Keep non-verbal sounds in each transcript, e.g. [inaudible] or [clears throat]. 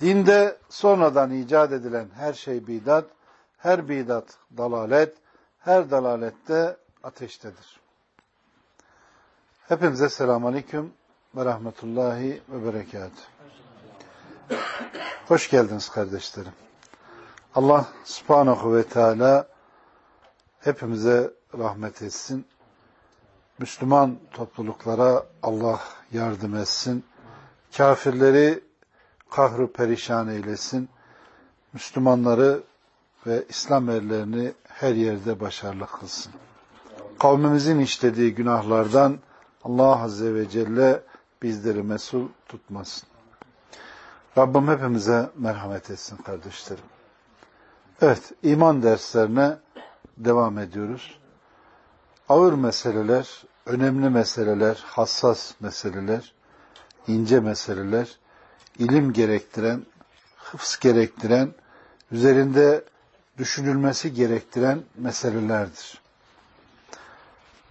Dinde sonradan icat edilen her şey bidat, her bidat dalalet, her dalalette ateştedir. Hepinize selamun aleyküm ve rahmetullahi ve berekat. Hoş geldiniz kardeşlerim. Allah subhanahu ve teala hepimize rahmet etsin. Müslüman topluluklara Allah yardım etsin. Kafirleri kahru perişan eylesin. Müslümanları ve İslam erlerini her yerde başarılı kılsın. Kavmimizin işlediği günahlardan Allah Azze ve Celle bizleri mesul tutmasın. Rabbim hepimize merhamet etsin kardeşlerim. Evet, iman derslerine devam ediyoruz. Ağır meseleler, önemli meseleler, hassas meseleler, ince meseleler, ilim gerektiren, hıfz gerektiren, üzerinde düşünülmesi gerektiren meselelerdir.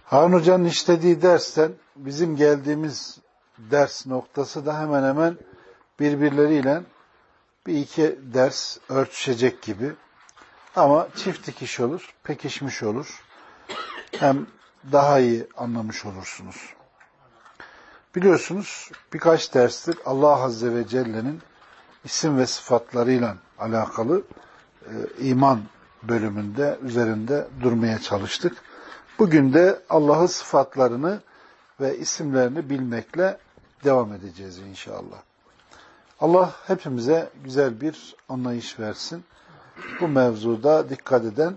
Harun Hoca'nın işlediği dersten bizim geldiğimiz ders noktası da hemen hemen birbirleriyle bir iki ders örtüşecek gibi. Ama çift dikiş olur, pekişmiş olur. Hem daha iyi anlamış olursunuz. Biliyorsunuz birkaç derstir Allah Azze ve Celle'nin isim ve sıfatlarıyla alakalı e, iman bölümünde üzerinde durmaya çalıştık. Bugün de Allah'ın sıfatlarını ve isimlerini bilmekle devam edeceğiz inşallah. Allah hepimize güzel bir anlayış versin. Bu mevzuda dikkat eden,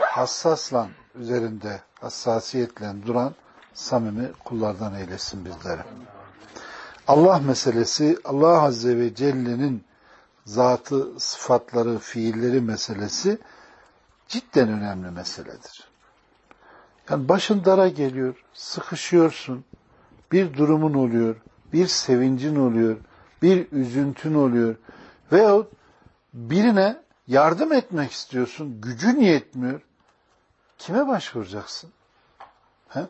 hassasla üzerinde, hassasiyetle duran samimi kullardan eylesin bizleri. Allah meselesi, Allah Azze ve Celle'nin zatı, sıfatları, fiilleri meselesi cidden önemli meseledir. Yani başın dara geliyor, sıkışıyorsun, bir durumun oluyor, bir sevincin oluyor, bir üzüntün oluyor veyahut birine yardım etmek istiyorsun, gücün yetmiyor. Kime başvuracaksın? He?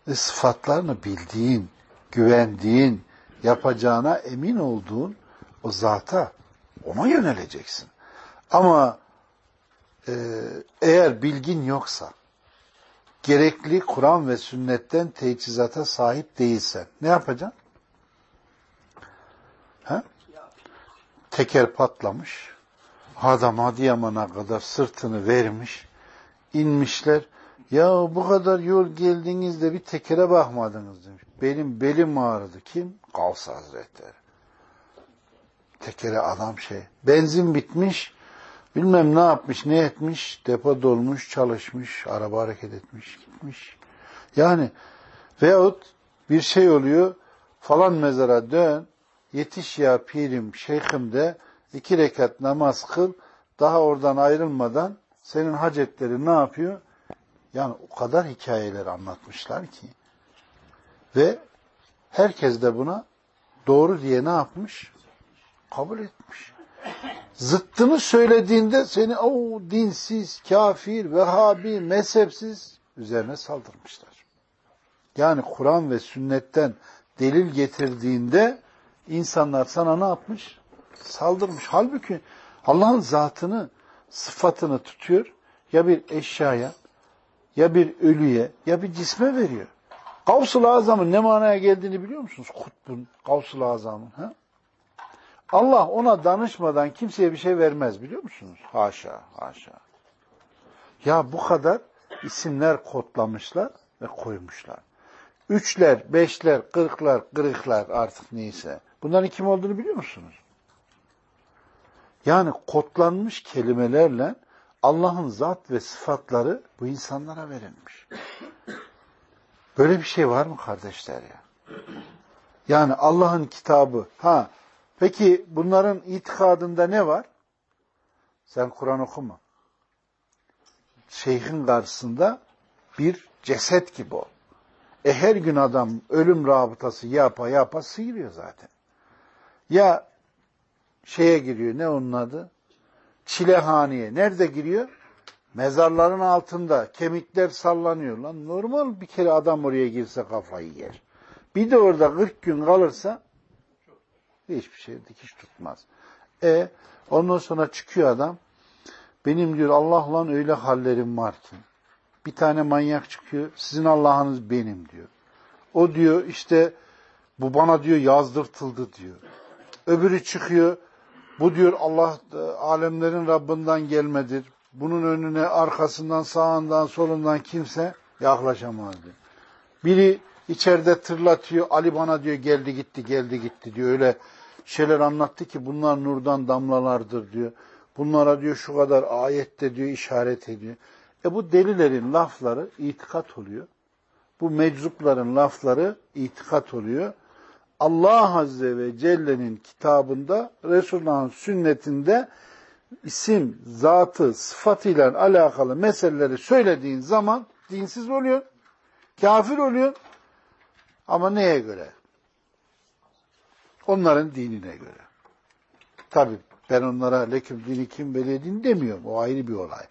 ve sıfatlarını bildiğin, güvendiğin, yapacağına emin olduğun o zata, ona yöneleceksin. Ama e, eğer bilgin yoksa, gerekli Kur'an ve sünnetten teçhizata sahip değilsen ne yapacaksın? Ha? Teker patlamış, adam Adıyaman'a kadar sırtını vermiş, inmişler, ya bu kadar yol geldiniz de bir tekere bakmadınız demiş. Benim belim ağrıdı. Kim? Gavs Hazretleri. Tekere adam şey. Benzin bitmiş. Bilmem ne yapmış, ne etmiş. Depo dolmuş, çalışmış. Araba hareket etmiş, gitmiş. Yani veyahut bir şey oluyor. Falan mezara dön. Yetiş ya pirim, şeyhim de iki rekat namaz kıl. Daha oradan ayrılmadan senin hacetleri ne yapıyor? Yani o kadar hikayeler anlatmışlar ki. Ve herkes de buna doğru diye ne yapmış? Kabul etmiş. Zıttını söylediğinde seni o dinsiz, kafir, vehhabi, mezhepsiz üzerine saldırmışlar. Yani Kur'an ve sünnetten delil getirdiğinde insanlar sana ne yapmış? Saldırmış. Halbuki Allah'ın zatını, sıfatını tutuyor ya bir eşyaya ya bir ölüye ya bir cisme veriyor. Gavsul Azam'ın ne manaya geldiğini biliyor musunuz? Kutbun, Gavsul Azam'ın. Ha? Allah ona danışmadan kimseye bir şey vermez biliyor musunuz? Haşa, haşa. Ya bu kadar isimler kodlamışlar ve koymuşlar. Üçler, beşler, kırklar, kırıklar artık neyse. Bunların kim olduğunu biliyor musunuz? Yani kodlanmış kelimelerle Allah'ın zat ve sıfatları bu insanlara verilmiş. Böyle bir şey var mı kardeşler ya? Yani Allah'ın kitabı, ha Peki bunların itikadında ne var? Sen Kur'an okuma. Şeyhin karşısında bir ceset gibi o. E her gün adam ölüm rabıtası yapa yapa sıyırıyor zaten. Ya şeye giriyor ne onun adı? Çilehaneye. Nerede giriyor? Mezarların altında kemikler sallanıyor lan. Normal bir kere adam oraya girse kafayı yer. Bir de orada 40 gün kalırsa hiçbir şey dikiş tutmaz. E ondan sonra çıkıyor adam. Benim diyor Allah'la öyle hallerim var ki. Bir tane manyak çıkıyor. Sizin Allah'ınız benim diyor. O diyor işte bu bana diyor yazdırtıldı diyor. Öbürü çıkıyor. Bu diyor Allah e, alemlerin Rabbinden gelmedir. Bunun önüne arkasından sağından solundan kimse yaklaşamaz diyor. Biri içeride tırlatıyor. Ali bana diyor geldi gitti geldi gitti diyor. Öyle şeyler anlattı ki bunlar nurdan damlalardır diyor. Bunlara diyor şu kadar ayette diyor işaret ediyor. E bu delilerin lafları itikat oluyor. Bu meczupların lafları itikat oluyor. Allah Azze ve Celle'nin kitabında, Resulullah'ın sünnetinde isim, zatı, sıfatıyla alakalı meseleleri söylediğin zaman dinsiz oluyor. Kafir oluyor. Ama neye göre? Onların dinine göre. Tabi ben onlara leküm dini kim belediğini demiyorum. O ayrı bir olay.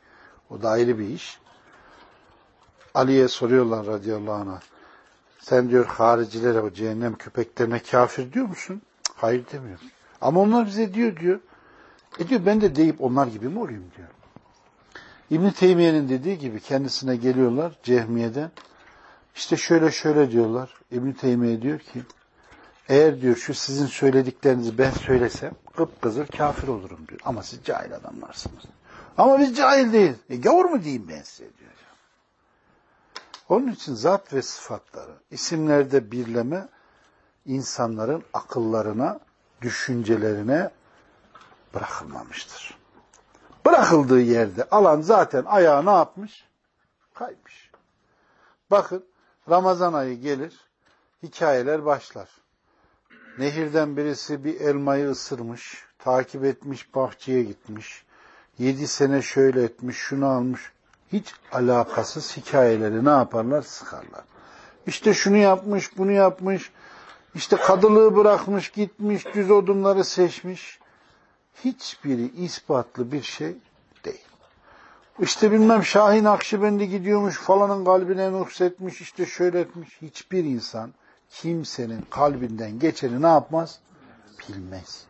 O da ayrı bir iş. Ali'ye soruyorlar radıyallahu anh'a. Sen diyor haricilere, o cehennem köpeklerine kafir diyor musun? Hayır demiyorum. Ama onlar bize diyor diyor. E diyor ben de deyip onlar gibi mi olayım diyor. İbn Teymiye'nin dediği gibi kendisine geliyorlar Cehmiye'den. İşte şöyle şöyle diyorlar. İbn Teymiye diyor ki eğer diyor şu sizin söylediklerinizi ben söylesem kıpkızıl kafir olurum diyor. Ama siz cahil adamlarsınız. Ama biz cahil değiliz. E gavur mu diyeyim ben size diyor. Onun için zat ve sıfatları, isimlerde birleme insanların akıllarına, düşüncelerine bırakılmamıştır. Bırakıldığı yerde alan zaten ayağı ne yapmış? Kaymış. Bakın Ramazan ayı gelir, hikayeler başlar. Nehirden birisi bir elmayı ısırmış, takip etmiş, bahçeye gitmiş. Yedi sene şöyle etmiş, şunu almış. Hiç alakasız hikayeleri ne yaparlar? Sıkarlar. İşte şunu yapmış, bunu yapmış. İşte kadılığı bırakmış, gitmiş, düz odunları seçmiş. Hiçbiri ispatlı bir şey değil. İşte bilmem Şahin Akşibendi gidiyormuş, falanın kalbine nuksetmiş, işte şöyle etmiş. Hiçbir insan kimsenin kalbinden geçeni ne yapmaz? Bilmez.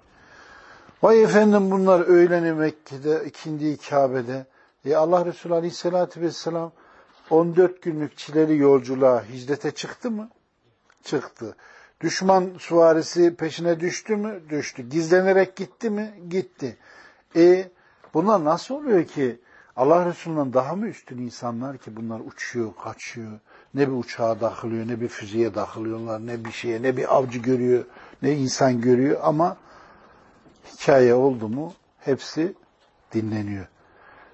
Vay efendim bunlar öğleni Mekke'de, ikindi Kabe'de. E Allah Resulü Aleyhisselatü Vesselam 14 günlük çileli yolculuğa hicrete çıktı mı? Çıktı. Düşman suvarisi peşine düştü mü? Düştü. Gizlenerek gitti mi? Gitti. E bunlar nasıl oluyor ki Allah Resulü'nden daha mı üstün insanlar ki bunlar uçuyor, kaçıyor. Ne bir uçağa takılıyor, ne bir füzeye takılıyorlar, ne bir şeye, ne bir avcı görüyor, ne insan görüyor ama hikaye oldu mu hepsi dinleniyor.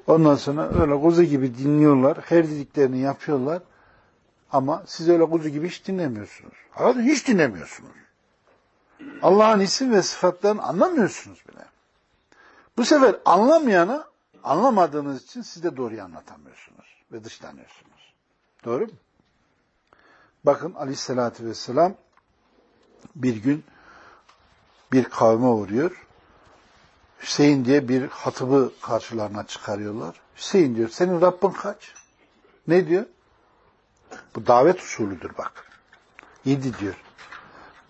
Ondan sonra öyle kuzu gibi dinliyorlar, her dediklerini yapıyorlar ama siz öyle kuzu gibi hiç dinlemiyorsunuz. Hayır, hiç dinlemiyorsunuz. Allah'ın isim ve sıfatlarını anlamıyorsunuz bile. Bu sefer anlamayana anlamadığınız için siz de doğruyu anlatamıyorsunuz ve dışlanıyorsunuz. Doğru mu? Bakın aleyhissalatü vesselam bir gün bir kavme uğruyor. Hüseyin diye bir hatıbı karşılarına çıkarıyorlar. Hüseyin diyor, senin Rabbin kaç? Ne diyor? Bu davet usulüdür bak. Yedi diyor.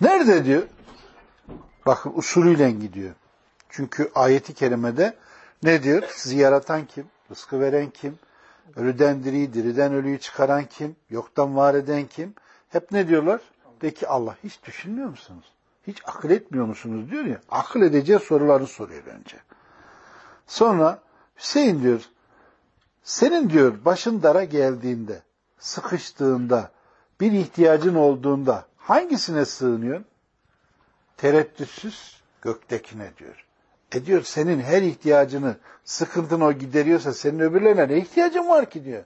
Nerede diyor? Bakın usulüyle gidiyor. Çünkü ayeti kerimede ne diyor? Sizi yaratan kim? Rızkı veren kim? Ölüden diriyi, diriden ölüyü çıkaran kim? Yoktan var eden kim? Hep ne diyorlar? De ki Allah. Hiç düşünmüyor musunuz? Hiç akıl etmiyor musunuz diyor ya. Akıl edeceği soruları soruyor önce. Sonra Hüseyin diyor, senin diyor başın dara geldiğinde, sıkıştığında, bir ihtiyacın olduğunda hangisine sığınıyorsun? Tereddütsüz göktekine diyor. E diyor senin her ihtiyacını, sıkıntını o gideriyorsa senin öbürlerine ne ihtiyacın var ki diyor.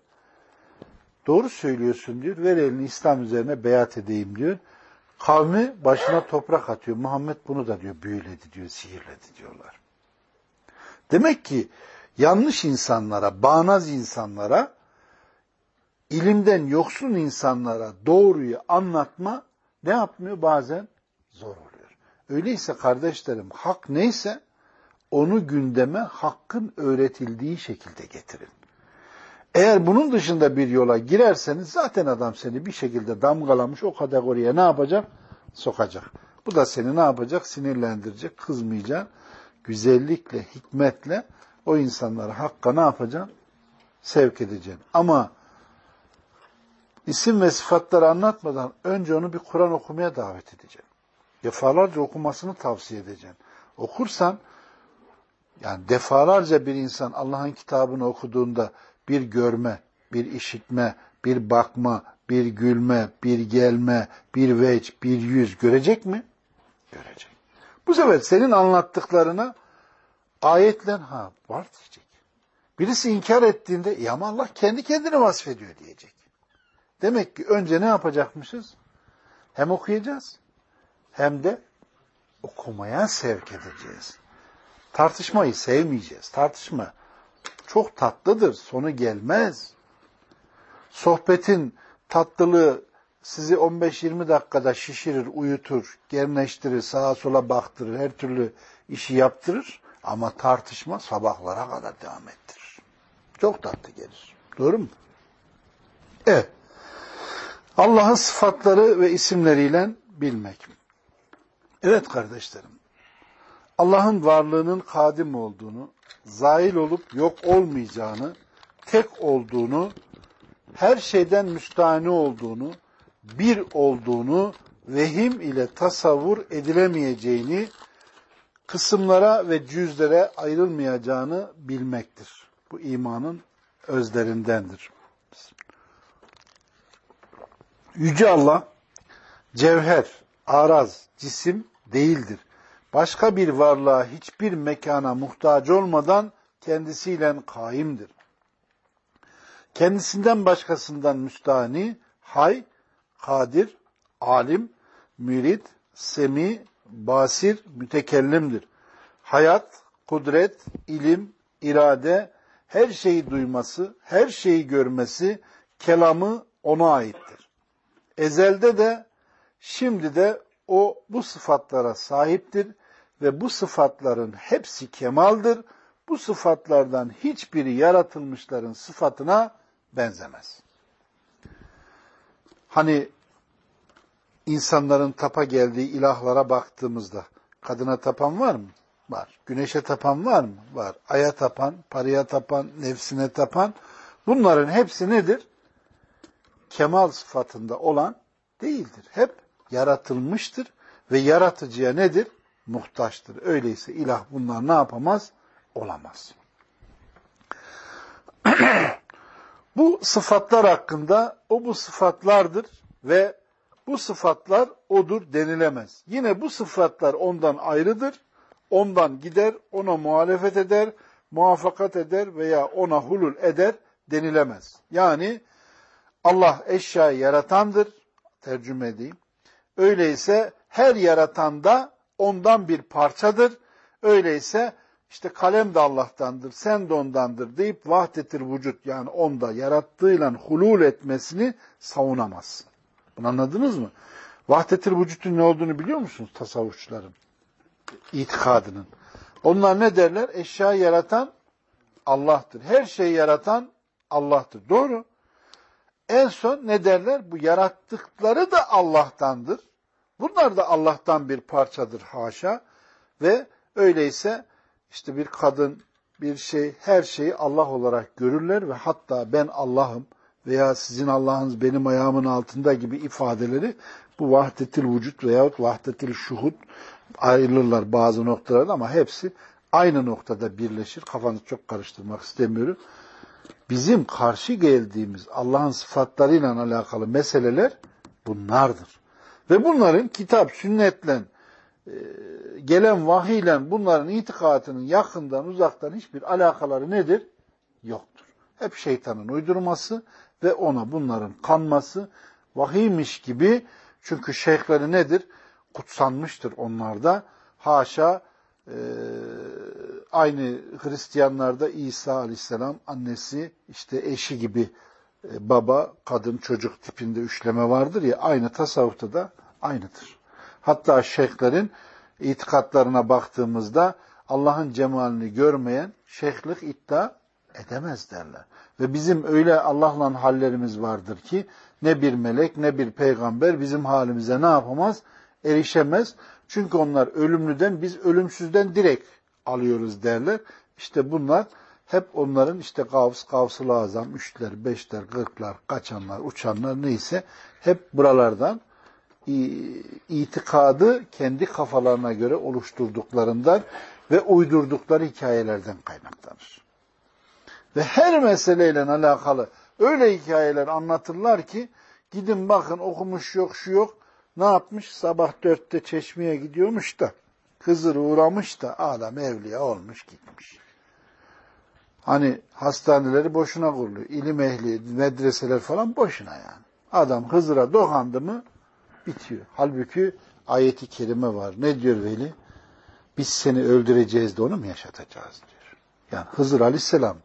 Doğru söylüyorsun diyor. Ver elini İslam üzerine beyat edeyim diyor. Kavmi başına toprak atıyor. Muhammed bunu da diyor büyüledi diyor, sihirledi diyorlar. Demek ki yanlış insanlara, bağnaz insanlara, ilimden yoksun insanlara doğruyu anlatma ne yapmıyor? Bazen zor oluyor. Öyleyse kardeşlerim hak neyse onu gündeme hakkın öğretildiği şekilde getirin. Eğer bunun dışında bir yola girerseniz zaten adam seni bir şekilde damgalamış o kategoriye ne yapacak? Sokacak. Bu da seni ne yapacak? Sinirlendirecek, kızmayacak. Güzellikle, hikmetle o insanları hakka ne yapacaksın? Sevk edeceksin. Ama isim ve sıfatları anlatmadan önce onu bir Kur'an okumaya davet edeceksin. Defalarca okumasını tavsiye edeceksin. Okursan, yani defalarca bir insan Allah'ın kitabını okuduğunda bir görme, bir işitme, bir bakma, bir gülme, bir gelme, bir veç, bir yüz görecek mi? Görecek. Bu sefer senin anlattıklarına ayetle ha var diyecek. Birisi inkar ettiğinde ya ama Allah kendi kendini vasfediyor diyecek. Demek ki önce ne yapacakmışız? Hem okuyacağız hem de okumaya sevk edeceğiz. Tartışmayı sevmeyeceğiz. Tartışma çok tatlıdır, sonu gelmez. Sohbetin tatlılığı sizi 15-20 dakikada şişirir, uyutur, gerneştirir, sağa sola baktırır, her türlü işi yaptırır. Ama tartışma sabahlara kadar devam ettirir. Çok tatlı gelir. Doğru mu? Evet. Allah'ın sıfatları ve isimleriyle bilmek. Evet kardeşlerim. Allah'ın varlığının kadim olduğunu, zail olup yok olmayacağını, tek olduğunu, her şeyden müstahni olduğunu, bir olduğunu, vehim ile tasavvur edilemeyeceğini, kısımlara ve cüzlere ayrılmayacağını bilmektir. Bu imanın özlerindendir. Yüce Allah, cevher, araz, cisim değildir başka bir varlığa hiçbir mekana muhtaç olmadan kendisiyle kaimdir. Kendisinden başkasından müstahni, hay, kadir, alim, mürid, semi, basir, mütekellimdir. Hayat, kudret, ilim, irade, her şeyi duyması, her şeyi görmesi, kelamı ona aittir. Ezelde de, şimdi de o bu sıfatlara sahiptir ve bu sıfatların hepsi kemaldir. Bu sıfatlardan hiçbiri yaratılmışların sıfatına benzemez. Hani insanların tapa geldiği ilahlara baktığımızda kadına tapan var mı? Var. Güneşe tapan var mı? Var. Aya tapan, paraya tapan, nefsine tapan. Bunların hepsi nedir? Kemal sıfatında olan değildir. Hep yaratılmıştır ve yaratıcıya nedir? Muhtaçtır. Öyleyse ilah bunlar ne yapamaz? Olamaz. [clears throat] bu sıfatlar hakkında o bu sıfatlardır ve bu sıfatlar odur denilemez. Yine bu sıfatlar ondan ayrıdır. Ondan gider, ona muhalefet eder, muvaffakat eder veya ona hulul eder denilemez. Yani Allah eşyayı yaratandır, tercüme edeyim. Öyleyse her yaratanda ondan bir parçadır. Öyleyse işte kalem de Allah'tandır, sen de ondandır deyip vahdetir vücut yani onda yarattığıyla hulul etmesini savunamazsın. Bunu anladınız mı? Vahdetir vücutun ne olduğunu biliyor musunuz tasavvufçuların? İtikadının. Onlar ne derler? Eşyayı yaratan Allah'tır. Her şeyi yaratan Allah'tır. Doğru. En son ne derler? Bu yarattıkları da Allah'tandır. Bunlar da Allah'tan bir parçadır haşa ve öyleyse işte bir kadın, bir şey, her şeyi Allah olarak görürler ve hatta ben Allah'ım veya sizin Allah'ınız benim ayağımın altında gibi ifadeleri bu vahdetil vücut veyahut vahdetil şuhud ayrılırlar bazı noktalarda ama hepsi aynı noktada birleşir. Kafanızı çok karıştırmak istemiyorum. Bizim karşı geldiğimiz Allah'ın sıfatlarıyla alakalı meseleler bunlardır. Ve bunların kitap, sünnetle, e, gelen vahiyle bunların itikatının yakından uzaktan hiçbir alakaları nedir? Yoktur. Hep şeytanın uydurması ve ona bunların kanması vahiymiş gibi Çünkü şeyhleri nedir? Kutsanmıştır onlarda. Haşa e, aynı Hristiyanlarda İsa aleyhisselam annesi işte eşi gibi baba, kadın, çocuk tipinde üçleme vardır ya aynı tasavvufta da aynıdır. Hatta şeyhlerin itikatlarına baktığımızda Allah'ın cemalini görmeyen şeyhlik iddia edemez derler. Ve bizim öyle Allah'la hallerimiz vardır ki ne bir melek ne bir peygamber bizim halimize ne yapamaz? Erişemez. Çünkü onlar ölümlüden biz ölümsüzden direkt alıyoruz derler. İşte bunlar hep onların işte kavs, kavs-ı azam, üçler, beşler, kırklar, kaçanlar, uçanlar neyse hep buralardan itikadı kendi kafalarına göre oluşturduklarından ve uydurdukları hikayelerden kaynaklanır. Ve her meseleyle alakalı öyle hikayeler anlatırlar ki gidin bakın okumuş yok şu yok ne yapmış sabah dörtte çeşmeye gidiyormuş da Hızır uğramış da adam evliya olmuş gitmiş. Hani hastaneleri boşuna kuruluyor. İlim ehli, medreseler falan boşuna yani. Adam Hızır'a dokandı mı bitiyor. Halbuki ayeti kerime var. Ne diyor Veli? Biz seni öldüreceğiz de onu mu yaşatacağız diyor. Yani Hızır Aleyhisselam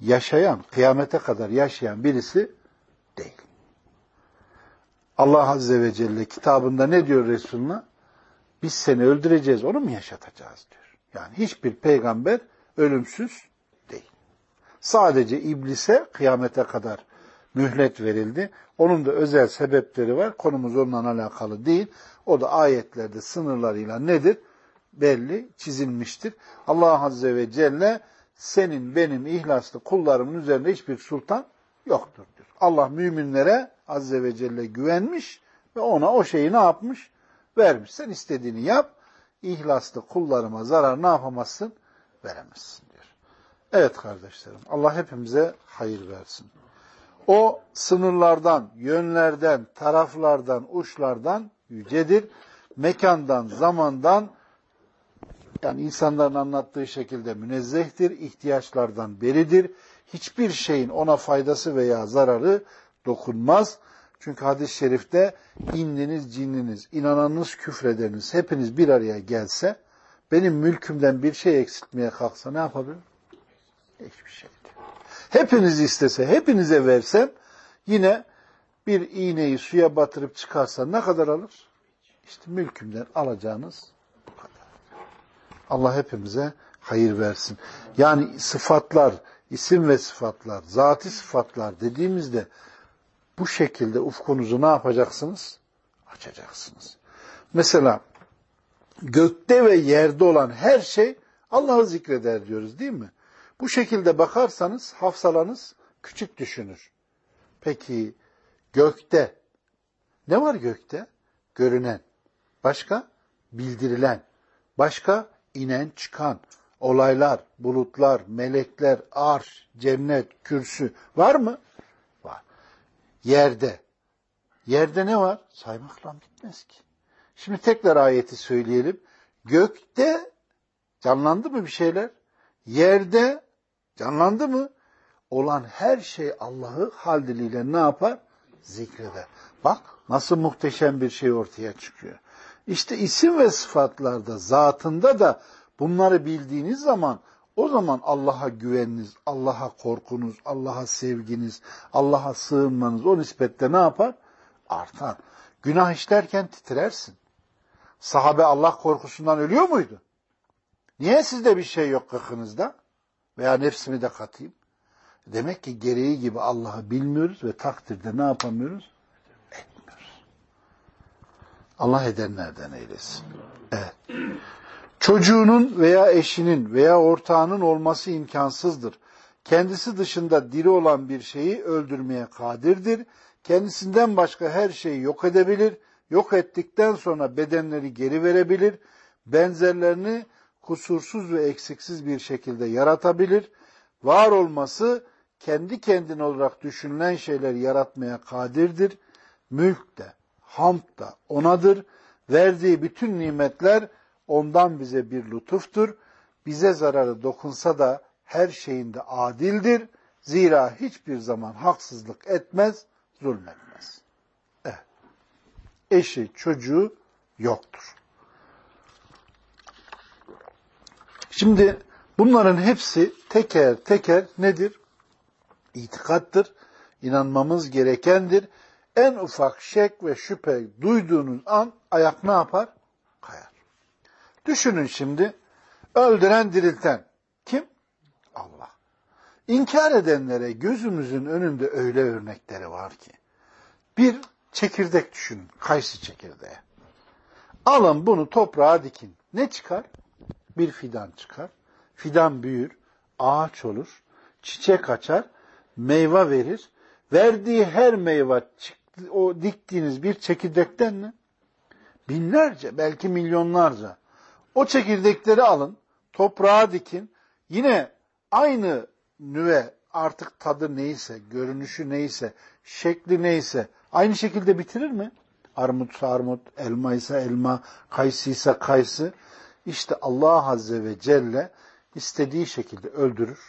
yaşayan, kıyamete kadar yaşayan birisi değil. Allah Azze ve Celle kitabında ne diyor Resulullah? Biz seni öldüreceğiz, onu mu yaşatacağız diyor. Yani hiçbir peygamber ölümsüz. Sadece iblise kıyamete kadar mühlet verildi. Onun da özel sebepleri var. Konumuz onunla alakalı değil. O da ayetlerde sınırlarıyla nedir? Belli, çizilmiştir. Allah Azze ve Celle senin benim ihlaslı kullarımın üzerinde hiçbir sultan yoktur diyor. Allah müminlere Azze ve Celle güvenmiş ve ona o şeyi ne yapmış? Vermiş. Sen istediğini yap. İhlaslı kullarıma zarar ne yapamazsın? Veremezsin. Evet kardeşlerim. Allah hepimize hayır versin. O sınırlardan, yönlerden, taraflardan, uçlardan yücedir. Mekandan, zamandan yani insanların anlattığı şekilde münezzehtir, ihtiyaçlardan beridir. Hiçbir şeyin ona faydası veya zararı dokunmaz. Çünkü hadis-i şerifte indiniz, cininiz, inananınız, küfredeniz hepiniz bir araya gelse benim mülkümden bir şey eksiltmeye kalksa ne yapabilirim? Hiçbir şey. Hepiniz istese, hepinize versem yine bir iğneyi suya batırıp çıkarsa ne kadar alır? İşte mülkümden alacağınız bu kadar. Allah hepimize hayır versin. Yani sıfatlar, isim ve sıfatlar, zati sıfatlar dediğimizde bu şekilde ufkunuzu ne yapacaksınız? Açacaksınız. Mesela gökte ve yerde olan her şey Allah'ı zikreder diyoruz değil mi? Bu şekilde bakarsanız hafsalanız küçük düşünür. Peki gökte ne var gökte? Görünen. Başka? Bildirilen. Başka? inen çıkan. Olaylar, bulutlar, melekler, arş, cennet, kürsü. Var mı? Var. Yerde. Yerde ne var? Saymakla bitmez ki. Şimdi tekrar ayeti söyleyelim. Gökte canlandı mı bir şeyler? Yerde Canlandı mı? Olan her şey Allah'ı hal diliyle ne yapar? Zikreder. Bak nasıl muhteşem bir şey ortaya çıkıyor. İşte isim ve sıfatlarda, zatında da bunları bildiğiniz zaman o zaman Allah'a güveniniz, Allah'a korkunuz, Allah'a sevginiz, Allah'a sığınmanız o nispette ne yapar? Artar. Günah işlerken titrersin. Sahabe Allah korkusundan ölüyor muydu? Niye sizde bir şey yok kıkınızda? Veya nefsimi de katayım. Demek ki gereği gibi Allah'ı bilmiyoruz ve takdirde ne yapamıyoruz? Etmiyoruz. Allah edenlerden eylesin. Evet. Çocuğunun veya eşinin veya ortağının olması imkansızdır. Kendisi dışında diri olan bir şeyi öldürmeye kadirdir. Kendisinden başka her şeyi yok edebilir. Yok ettikten sonra bedenleri geri verebilir. Benzerlerini kusursuz ve eksiksiz bir şekilde yaratabilir. Var olması kendi kendine olarak düşünülen şeyler yaratmaya kadirdir. Mülk de, hamd da onadır. Verdiği bütün nimetler ondan bize bir lütuftur. Bize zararı dokunsa da her şeyinde adildir. Zira hiçbir zaman haksızlık etmez, zulmetmez. Evet. eşi, çocuğu yoktur. Şimdi bunların hepsi teker teker nedir? İtikattır. İnanmamız gerekendir. En ufak şek ve şüphe duyduğunuz an ayak ne yapar? Kayar. Düşünün şimdi öldüren dirilten kim? Allah. İnkar edenlere gözümüzün önünde öyle örnekleri var ki. Bir çekirdek düşünün, kayısı çekirdeği. Alın bunu toprağa dikin. Ne çıkar? Bir fidan çıkar. Fidan büyür, ağaç olur, çiçek açar, meyve verir. Verdiği her meyve o diktiğiniz bir çekirdekten mi? Binlerce, belki milyonlarca. O çekirdekleri alın, toprağa dikin. Yine aynı nüve artık tadı neyse, görünüşü neyse, şekli neyse aynı şekilde bitirir mi? Armut armut, elma ise elma, kayısı ise kayısı. İşte Allah Azze ve Celle istediği şekilde öldürür,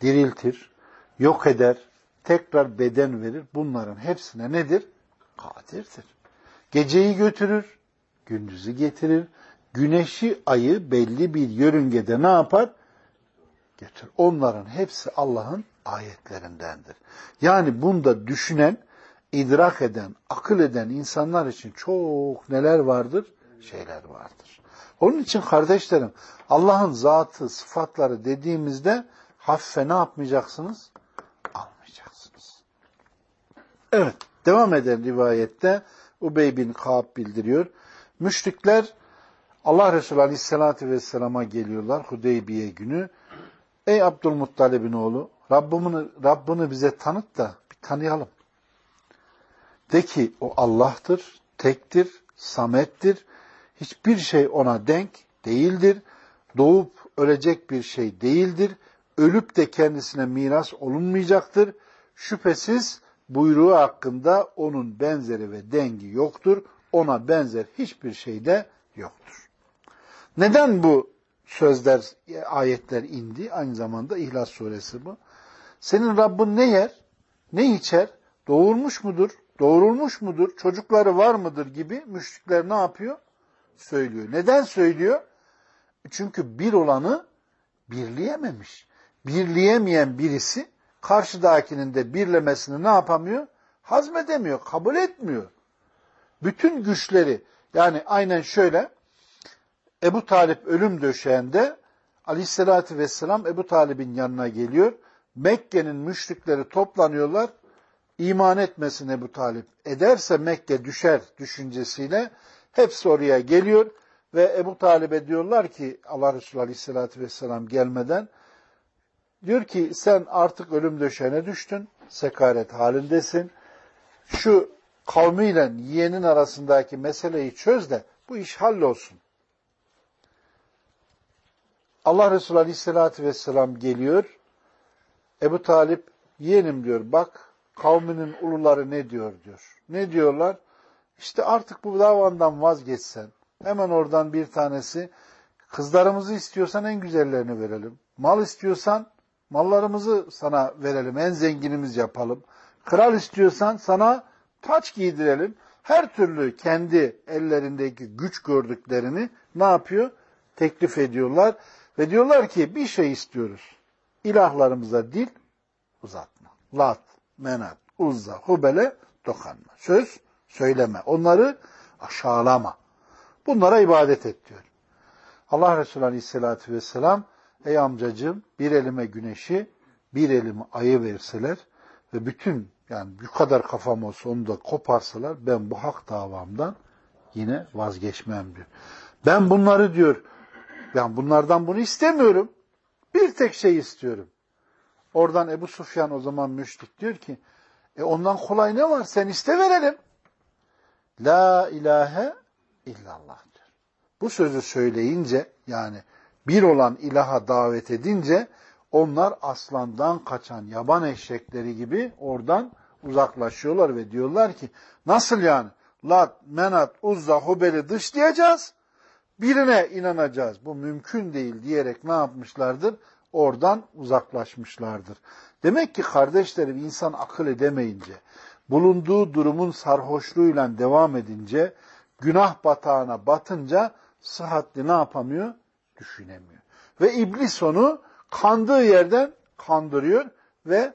diriltir, yok eder, tekrar beden verir. Bunların hepsine nedir? Kadirdir. Geceyi götürür, gündüzü getirir. Güneşi, ayı belli bir yörüngede ne yapar? Getir. Onların hepsi Allah'ın ayetlerindendir. Yani bunda düşünen, idrak eden, akıl eden insanlar için çok neler vardır? Şeyler vardır. Onun için kardeşlerim Allah'ın zatı, sıfatları dediğimizde hafife ne yapmayacaksınız? Almayacaksınız. Evet, devam eden rivayette Ubey bin Kaab bildiriyor. Müşrikler Allah Resulü Aleyhisselatü Vesselam'a geliyorlar Hudeybiye günü. Ey Abdülmuttalib'in oğlu Rabbini, Rabbini bize tanıt da bir tanıyalım. De ki o Allah'tır, tektir, samettir. Hiçbir şey ona denk değildir. Doğup ölecek bir şey değildir. Ölüp de kendisine miras olunmayacaktır. Şüphesiz buyruğu hakkında onun benzeri ve dengi yoktur. Ona benzer hiçbir şey de yoktur. Neden bu sözler, ayetler indi? Aynı zamanda İhlas suresi bu. Senin Rabbin ne yer, ne içer, doğurmuş mudur, doğurulmuş mudur, çocukları var mıdır gibi müşrikler ne yapıyor? Söylüyor. Neden söylüyor? Çünkü bir olanı birleyememiş. Birleyemeyen birisi karşıdakinin de birlemesini ne yapamıyor? Hazmedemiyor, kabul etmiyor. Bütün güçleri yani aynen şöyle Ebu Talip ölüm döşeğinde Aleyhisselatü Vesselam Ebu Talib'in yanına geliyor. Mekke'nin müşrikleri toplanıyorlar. İman etmesin Ebu Talip. Ederse Mekke düşer düşüncesiyle hepsi oraya geliyor ve Ebu Talib'e diyorlar ki Allah Resulü Aleyhisselatü Vesselam gelmeden diyor ki sen artık ölüm döşeğine düştün. Sekaret halindesin. Şu kavmiyle yeğenin arasındaki meseleyi çöz de bu iş hallolsun. Allah Resulü Aleyhisselatü Vesselam geliyor. Ebu Talip yeğenim diyor bak kavminin uluları ne diyor diyor. Ne diyorlar? İşte artık bu davandan vazgeçsen. Hemen oradan bir tanesi kızlarımızı istiyorsan en güzellerini verelim. Mal istiyorsan mallarımızı sana verelim. En zenginimiz yapalım. Kral istiyorsan sana taç giydirelim. Her türlü kendi ellerindeki güç gördüklerini ne yapıyor? Teklif ediyorlar. Ve diyorlar ki bir şey istiyoruz. İlahlarımıza dil uzatma. Lat, menat, uzza, hubele dokanma. Söz söyleme. Onları aşağılama. Bunlara ibadet et diyor. Allah Resulü Aleyhisselatü Vesselam ey amcacığım bir elime güneşi bir elime ayı verseler ve bütün yani bu kadar kafam olsa onu da koparsalar ben bu hak davamdan yine vazgeçmem diyor. Ben bunları diyor ben bunlardan bunu istemiyorum. Bir tek şey istiyorum. Oradan Ebu Sufyan o zaman müşrik diyor ki e ondan kolay ne var? Sen iste verelim. La ilahe illallah diyor. Bu sözü söyleyince yani bir olan ilaha davet edince onlar aslandan kaçan yaban eşekleri gibi oradan uzaklaşıyorlar ve diyorlar ki nasıl yani Lat, Menat, Uzza, Hubel'i dışlayacağız birine inanacağız. Bu mümkün değil diyerek ne yapmışlardır? Oradan uzaklaşmışlardır. Demek ki kardeşlerim insan akıl edemeyince, bulunduğu durumun sarhoşluğuyla devam edince, günah batağına batınca sıhhatli ne yapamıyor? Düşünemiyor. Ve iblis onu kandığı yerden kandırıyor ve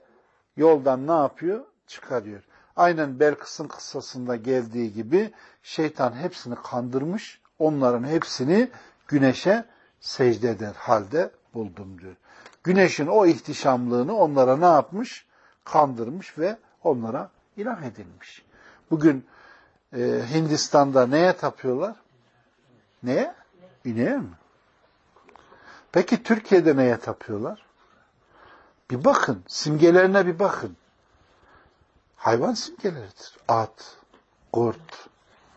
yoldan ne yapıyor? Çıkarıyor. Aynen Belkıs'ın kıssasında geldiği gibi şeytan hepsini kandırmış, onların hepsini güneşe secde eder halde buldum diyor. Güneşin o ihtişamlığını onlara ne yapmış? Kandırmış ve onlara ilah edilmiş. Bugün e, Hindistan'da neye tapıyorlar? Neye? İneğe mi? Peki Türkiye'de neye tapıyorlar? Bir bakın, simgelerine bir bakın. Hayvan simgeleridir. At, kurt,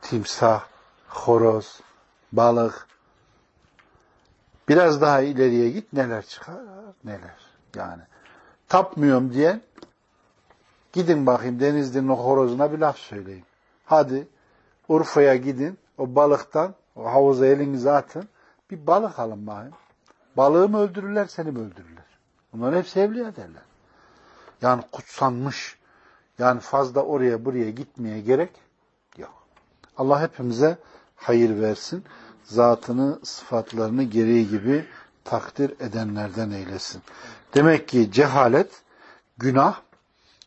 timsah, horoz, balık. Biraz daha ileriye git neler çıkar neler. Yani tapmıyorum diyen gidin bakayım Denizli'nin o horozuna bir laf söyleyin. Hadi Urfa'ya gidin o balıktan o havuza elinizi atın bir balık alın bakayım. Balığı mı öldürürler seni mi öldürürler? Bunlar hepsi evliya derler. Yani kutsanmış. Yani fazla oraya buraya gitmeye gerek yok. Allah hepimize hayır versin. Zatını, sıfatlarını gereği gibi takdir edenlerden eylesin. Demek ki cehalet, günah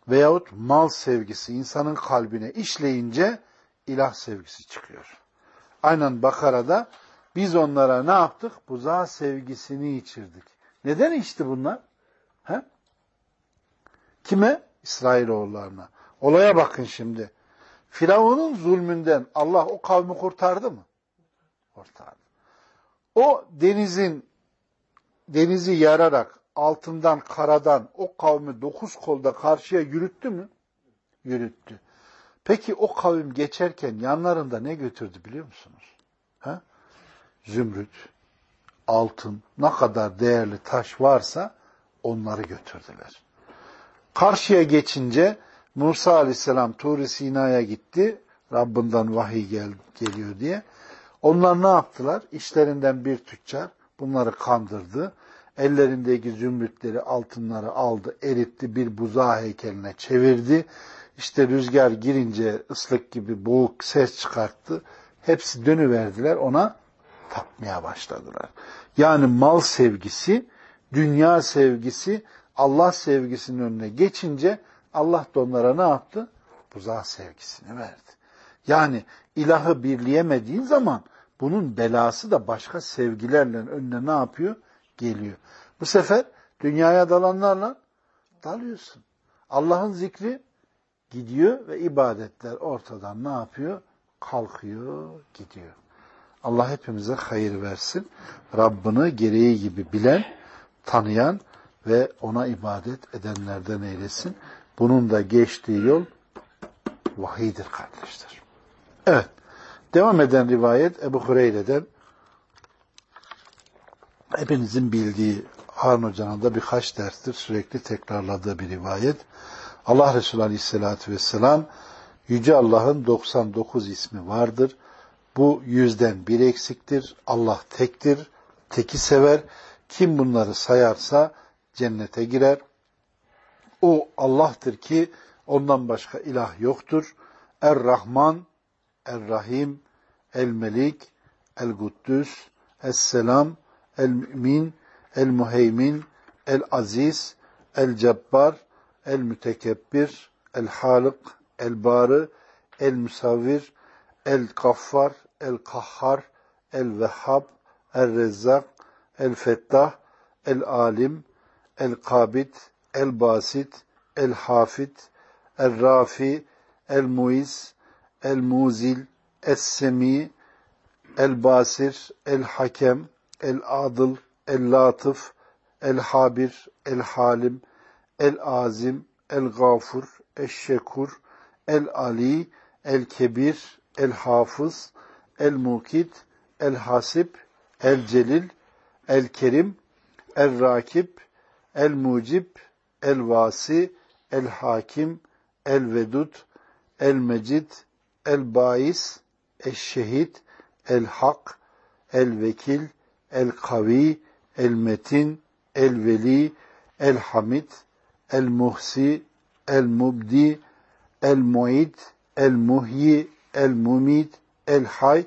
veyahut mal sevgisi insanın kalbine işleyince ilah sevgisi çıkıyor. Aynen Bakara'da biz onlara ne yaptık? Buzağı sevgisini içirdik. Neden içti bunlar? He? Kime? İsrailoğullarına. Olaya bakın şimdi. Firavun'un zulmünden Allah o kavmi kurtardı mı? Kurtardı. O denizin denizi yararak altından karadan o kavmi dokuz kolda karşıya yürüttü mü? Yürüttü. Peki o kavim geçerken yanlarında ne götürdü biliyor musunuz? Ha? Zümrüt, altın, ne kadar değerli taş varsa onları götürdüler. Karşıya geçince Musa aleyhisselam Tur-i Sina'ya gitti. Rabbinden vahiy gel, geliyor diye. Onlar ne yaptılar? İşlerinden bir tüccar bunları kandırdı. Ellerindeki zümrütleri, altınları aldı, eritti, bir buzağı heykeline çevirdi. İşte rüzgar girince ıslık gibi boğuk ses çıkarttı. Hepsi dönüverdiler ona tapmaya başladılar. Yani mal sevgisi, dünya sevgisi, Allah sevgisinin önüne geçince Allah da onlara ne yaptı? Buzağı sevgisini verdi. Yani ilahı birleyemediğin zaman bunun belası da başka sevgilerle önüne ne yapıyor? Geliyor. Bu sefer dünyaya dalanlarla dalıyorsun. Allah'ın zikri gidiyor ve ibadetler ortadan ne yapıyor? Kalkıyor, gidiyor. Allah hepimize hayır versin. Rabbini gereği gibi bilen, tanıyan ve ona ibadet edenlerden eylesin. Bunun da geçtiği yol vahiydir kardeşler. Evet. Devam eden rivayet Ebu Hureyre'den hepinizin bildiği Harun Hoca'nın da birkaç derstir sürekli tekrarladığı bir rivayet. Allah Resulü Aleyhisselatü Vesselam Yüce Allah'ın 99 ismi vardır. Bu yüzden bir eksiktir. Allah tektir. Teki sever. Kim bunları sayarsa cennete girer. O Allah'tır ki ondan başka ilah yoktur. Er-Rahman, Er-Rahim, El-Melik, El-Guddüs, Es-Selam, المؤمن المهيمن العزيز الجبار المتكبر الحالق الباري المساور الغفار القهار الوهاب الرزاق الفتاح العالم القابض الباسط الحافظ الرافي المويس الموزل السمي الباسر الحكم El-Adıl, El-Latıf, El-Habir, El-Halim, El-Azim, El-Gafur, El-Şekur, El-Ali, El-Kebir, El-Hafız, El-Mukit, El-Hasib, El-Celil, El-Kerim, El-Rakib, El-Mucib, El-Vasi, El-Hakim, El-Vedud, El-Mecid, El-Bais, El-Şehid, El-Hak, El-Vekil, El-Kavi, El-Metin, El-Veli, El-Hamid, El-Muhsi, El-Mubdi, el-muid, el-muhyi, el-mumid, el-hay,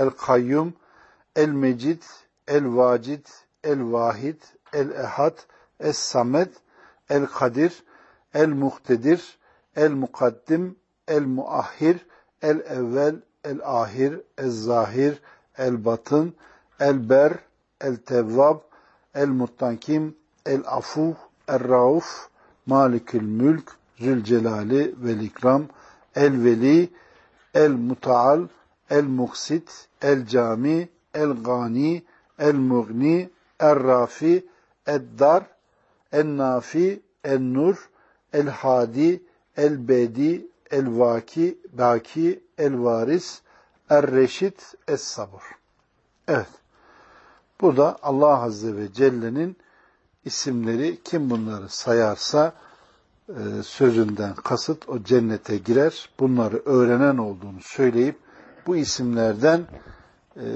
el-kayyum, el-mecid, el-vacid, el-vahid, el-ehad, es-samet, el-kadir, el-muhtedir, el-mukaddim, el-muahhir, el-evvel, el-ahir, el-zahir, el-batın, el-ber, el-tevvab, el-muttakim, el-afu, el-rauf, malikül mülk, zülcelali vel-ikram, el-veli, el-mutaal, el-muksit, el-cami, el-gani, el-mugni, el-rafi, el-dar, el-nafi, el-nur, el-hadi, el-bedi, el-vaki, baki, el-varis, el-reşit, es-sabır. Evet. Bu da Allah Azze ve Celle'nin isimleri kim bunları sayarsa e, sözünden kasıt o cennete girer. Bunları öğrenen olduğunu söyleyip bu isimlerden e,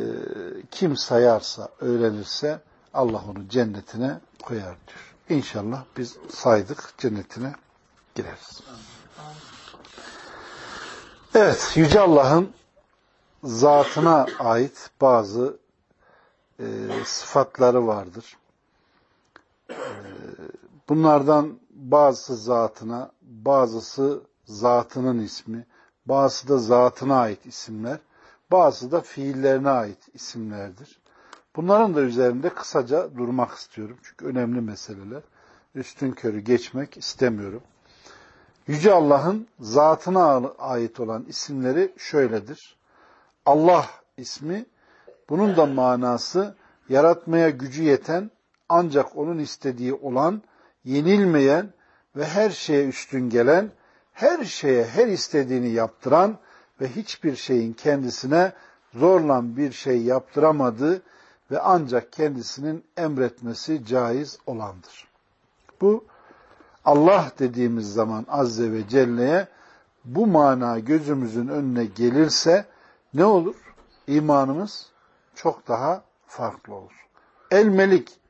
kim sayarsa, öğrenirse Allah onu cennetine koyar diyor. İnşallah biz saydık cennetine gireriz. Evet, Yüce Allah'ın zatına ait bazı e, sıfatları vardır. E, bunlardan bazısı zatına, bazısı zatının ismi, bazısı da zatına ait isimler, bazısı da fiillerine ait isimlerdir. Bunların da üzerinde kısaca durmak istiyorum. Çünkü önemli meseleler. Üstün körü geçmek istemiyorum. Yüce Allah'ın zatına ait olan isimleri şöyledir. Allah ismi, bunun da manası yaratmaya gücü yeten, ancak onun istediği olan, yenilmeyen ve her şeye üstün gelen, her şeye her istediğini yaptıran ve hiçbir şeyin kendisine zorlan bir şey yaptıramadığı ve ancak kendisinin emretmesi caiz olandır. Bu Allah dediğimiz zaman Azze ve Celle'ye bu mana gözümüzün önüne gelirse ne olur? İmanımız çok daha farklı olur. El Melik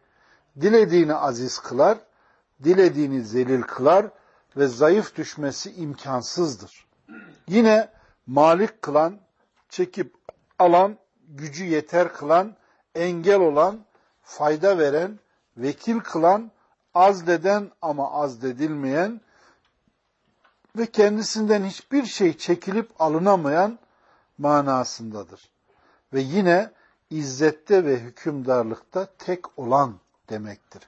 dilediğini aziz kılar, dilediğini zelil kılar ve zayıf düşmesi imkansızdır. Yine malik kılan, çekip alan, gücü yeter kılan, engel olan, fayda veren, vekil kılan, azleden ama azledilmeyen ve kendisinden hiçbir şey çekilip alınamayan manasındadır. Ve yine izzette ve hükümdarlıkta tek olan demektir.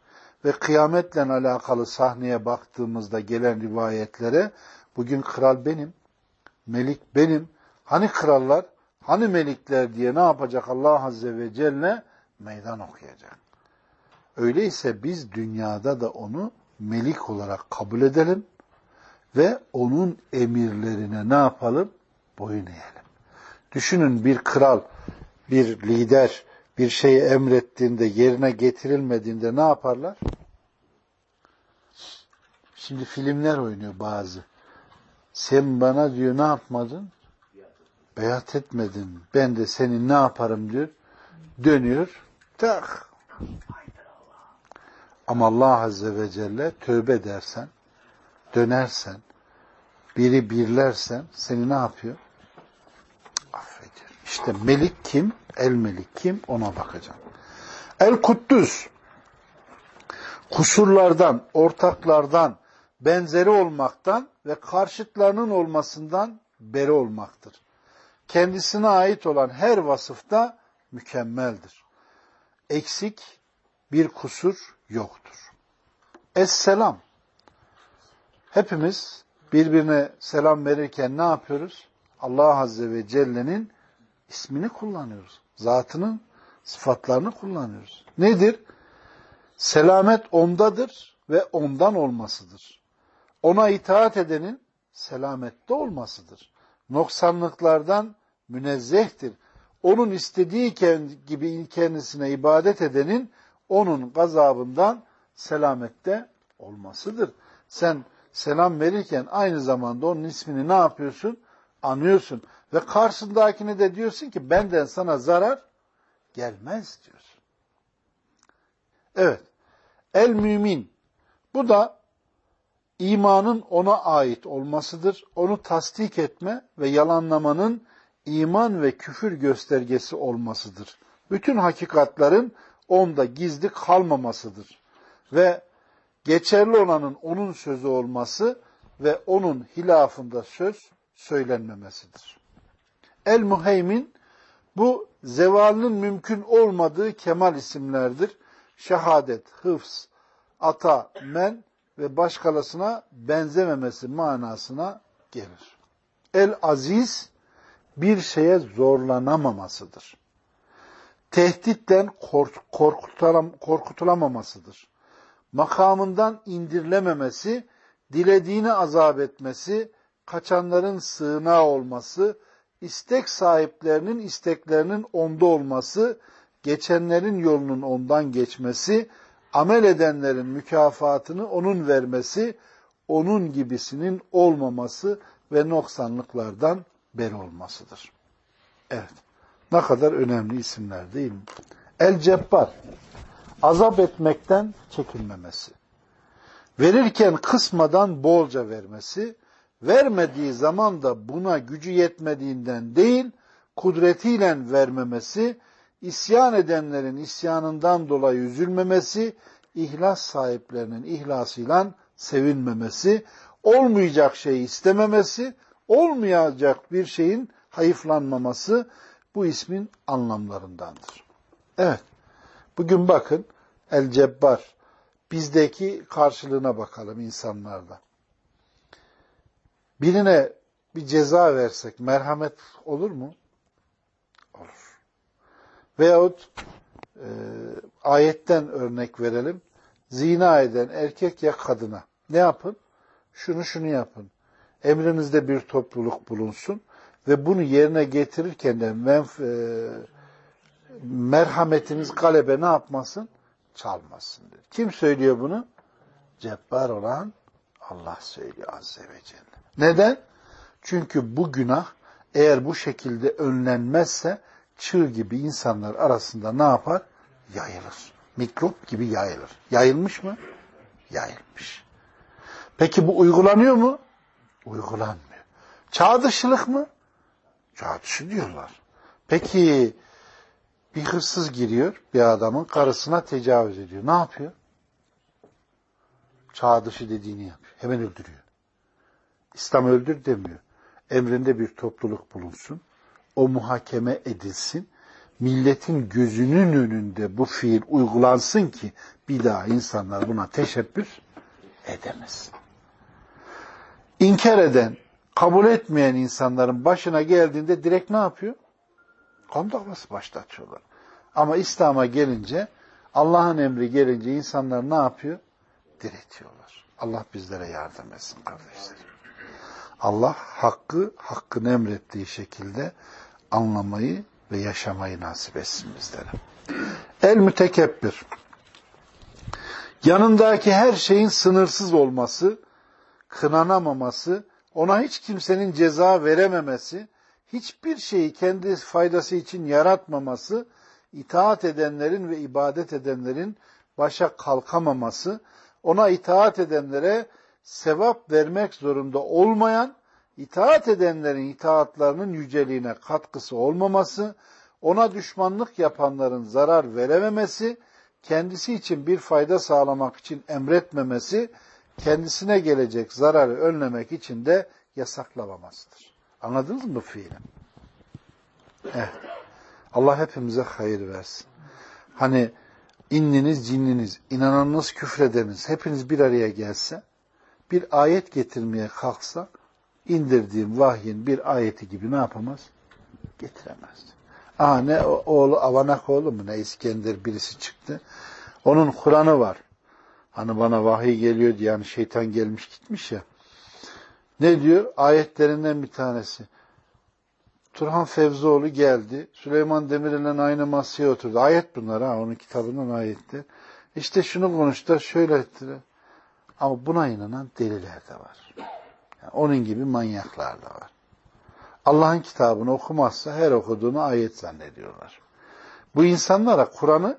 Ve kıyametle alakalı sahneye baktığımızda gelen rivayetlere bugün kral benim, melik benim, hani krallar, hani melikler diye ne yapacak Allah Azze ve Celle? Meydan okuyacak. Öyleyse biz dünyada da onu melik olarak kabul edelim ve onun emirlerine ne yapalım? Boyun eğelim. Düşünün bir kral, bir lider bir şeyi emrettiğinde, yerine getirilmediğinde ne yaparlar? Şimdi filmler oynuyor bazı. Sen bana diyor ne yapmadın? Beyat etmedin. Ben de senin ne yaparım diyor. Dönüyor. Tak. Ama Allah Azze ve Celle tövbe dersen, dönersen, biri birlersen seni ne yapıyor? İşte melik kim? El melik kim? Ona bakacağım. El kuddüs kusurlardan, ortaklardan, benzeri olmaktan ve karşıtlarının olmasından beri olmaktır. Kendisine ait olan her vasıfta mükemmeldir. Eksik bir kusur yoktur. Esselam. Hepimiz birbirine selam verirken ne yapıyoruz? Allah Azze ve Celle'nin ismini kullanıyoruz. Zatının sıfatlarını kullanıyoruz. Nedir? Selamet ondadır ve ondan olmasıdır. Ona itaat edenin selamette olmasıdır. Noksanlıklardan münezzehtir. Onun istediği gibi kendisine ibadet edenin onun gazabından selamette olmasıdır. Sen selam verirken aynı zamanda onun ismini ne yapıyorsun? Anıyorsun. Ve karşındakine de diyorsun ki benden sana zarar gelmez diyorsun. Evet. El mümin. Bu da imanın ona ait olmasıdır. Onu tasdik etme ve yalanlamanın iman ve küfür göstergesi olmasıdır. Bütün hakikatların onda gizli kalmamasıdır. Ve geçerli olanın onun sözü olması ve onun hilafında söz söylenmemesidir. El-Muheymin bu zevalinin mümkün olmadığı kemal isimlerdir. Şehadet, hıfz, ata, men ve başkalasına benzememesi manasına gelir. El-Aziz bir şeye zorlanamamasıdır. Tehditten korkutulam korkutulamamasıdır. Makamından indirilememesi, dilediğini azap etmesi, kaçanların sığınağı olması, istek sahiplerinin isteklerinin onda olması, geçenlerin yolunun ondan geçmesi, amel edenlerin mükafatını onun vermesi, onun gibisinin olmaması ve noksanlıklardan beri olmasıdır. Evet. Ne kadar önemli isimler değil mi? El Cebbar. Azap etmekten çekinmemesi. Verirken kısmadan bolca vermesi, vermediği zaman da buna gücü yetmediğinden değil, kudretiyle vermemesi, isyan edenlerin isyanından dolayı üzülmemesi, ihlas sahiplerinin ihlasıyla sevinmemesi, olmayacak şeyi istememesi, olmayacak bir şeyin hayıflanmaması bu ismin anlamlarındandır. Evet, bugün bakın El Cebbar, bizdeki karşılığına bakalım insanlarda. Birine bir ceza versek merhamet olur mu? Olur. Veyahut e, ayetten örnek verelim. Zina eden erkek ya kadına ne yapın? Şunu şunu yapın. Emrinizde bir topluluk bulunsun ve bunu yerine getirirken de menf, e, merhametiniz galebe ne yapmasın? Çalmasın. Dedi. Kim söylüyor bunu? Cebbar olan Allah söylüyor Azze ve Celle. Neden? Çünkü bu günah eğer bu şekilde önlenmezse çığ gibi insanlar arasında ne yapar? Yayılır. Mikrop gibi yayılır. Yayılmış mı? Yayılmış. Peki bu uygulanıyor mu? Uygulanmıyor. Çağ dışılık mı? Çağ dışı diyorlar. Peki bir hırsız giriyor bir adamın karısına tecavüz ediyor. Ne yapıyor? Çağ dışı dediğini yapıyor. Hemen öldürüyor. İslam öldür demiyor. Emrinde bir topluluk bulunsun. O muhakeme edilsin. Milletin gözünün önünde bu fiil uygulansın ki bir daha insanlar buna teşebbüs edemez. İnkar eden, kabul etmeyen insanların başına geldiğinde direkt ne yapıyor? Kan davası başlatıyorlar. Ama İslam'a gelince, Allah'ın emri gelince insanlar ne yapıyor? Diretiyorlar. Allah bizlere yardım etsin kardeşlerim. Allah hakkı, hakkın emrettiği şekilde anlamayı ve yaşamayı nasip etsin bizlere. El mütekebbir. Yanındaki her şeyin sınırsız olması, kınanamaması, ona hiç kimsenin ceza verememesi, hiçbir şeyi kendi faydası için yaratmaması, itaat edenlerin ve ibadet edenlerin başa kalkamaması, ona itaat edenlere sevap vermek zorunda olmayan, itaat edenlerin itaatlarının yüceliğine katkısı olmaması, ona düşmanlık yapanların zarar verememesi, kendisi için bir fayda sağlamak için emretmemesi, kendisine gelecek zararı önlemek için de yasaklamamasıdır. Anladınız mı bu fiili? Evet. Allah hepimize hayır versin. Hani inniniz, cinniniz, inananınız, küfredeniz hepiniz bir araya gelse, bir ayet getirmeye kalksa, indirdiğim vahyin bir ayeti gibi ne yapamaz? Getiremez. Aa ne oğlu Avanak oğlu mu ne İskender birisi çıktı. Onun Kur'an'ı var. Hani bana vahiy geliyor diye yani şeytan gelmiş gitmiş ya. Ne diyor? Ayetlerinden bir tanesi. Turhan Fevzioğlu geldi. Süleyman Demirel'in aynı masaya oturdu. Ayet bunlar ha. Onun kitabından ayetler. İşte şunu konuştular, şöyle ettiler. Ama buna inanan deliler de var. Yani onun gibi manyaklar da var. Allah'ın kitabını okumazsa her okuduğunu ayet zannediyorlar. Bu insanlara Kur'an'ı,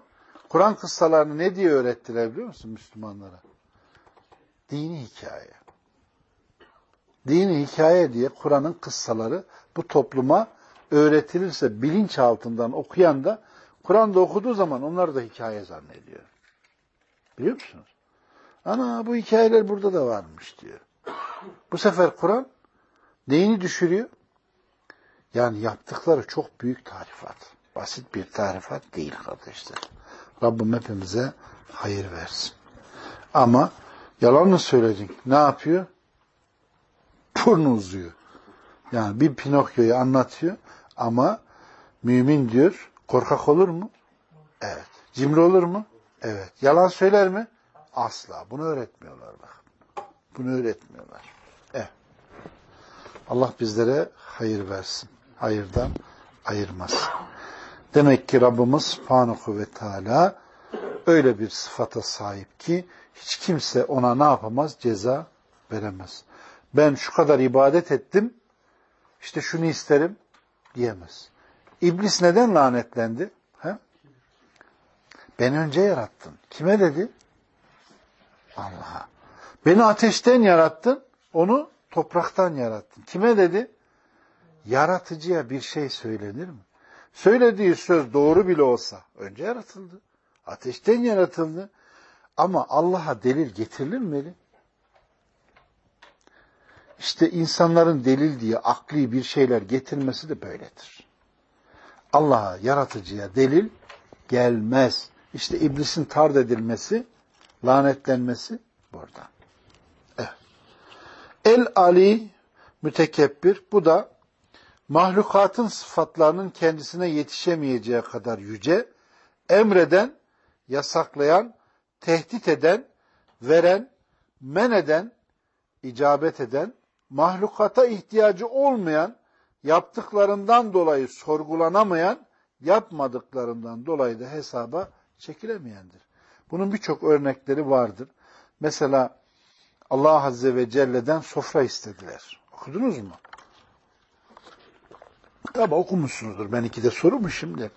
Kur'an kıssalarını ne diye öğrettiler biliyor musun Müslümanlara? Dini hikaye. Dini hikaye diye Kur'an'ın kıssaları bu topluma öğretilirse bilinç altından okuyan da Kur'an'da okuduğu zaman onlar da hikaye zannediyor. Biliyor musunuz? Ana bu hikayeler burada da varmış diyor. Bu sefer Kur'an neyini düşürüyor? Yani yaptıkları çok büyük tarifat. Basit bir tarifat değil kardeşler. Rabbim hepimize hayır versin. Ama yalan mı söyledin? Ne yapıyor? Burnu uzuyor. Yani bir Pinokyo'yu anlatıyor ama mümin diyor korkak olur mu? Evet. Cimri olur mu? Evet. Yalan söyler mi? Asla. Bunu öğretmiyorlar bak. Bunu öğretmiyorlar. Evet. Allah bizlere hayır versin. Hayırdan ayırmasın. Demek ki Rabbimiz Subhanahu ve Teala öyle bir sıfata sahip ki hiç kimse ona ne yapamaz? Ceza veremez. Ben şu kadar ibadet ettim, işte şunu isterim diyemez. İblis neden lanetlendi? He? Beni önce yarattın. Kime dedi? Allah'a. Beni ateşten yarattın, onu topraktan yarattın. Kime dedi? Yaratıcıya bir şey söylenir mi? Söylediği söz doğru bile olsa önce yaratıldı. Ateşten yaratıldı. Ama Allah'a delil getirilir mi? İşte insanların delil diye akli bir şeyler getirmesi de böyledir. Allah'a, yaratıcıya delil gelmez. İşte iblisin tard edilmesi, lanetlenmesi burada. Evet. El Ali mütekebbir. Bu da mahlukatın sıfatlarının kendisine yetişemeyeceği kadar yüce, emreden, yasaklayan, tehdit eden, veren, men eden, icabet eden, mahlukata ihtiyacı olmayan, yaptıklarından dolayı sorgulanamayan, yapmadıklarından dolayı da hesaba çekilemeyendir. Bunun birçok örnekleri vardır. Mesela Allah Azze ve Celle'den sofra istediler. Okudunuz mu? Tabi okumuşsunuzdur. Ben iki de soru şimdi?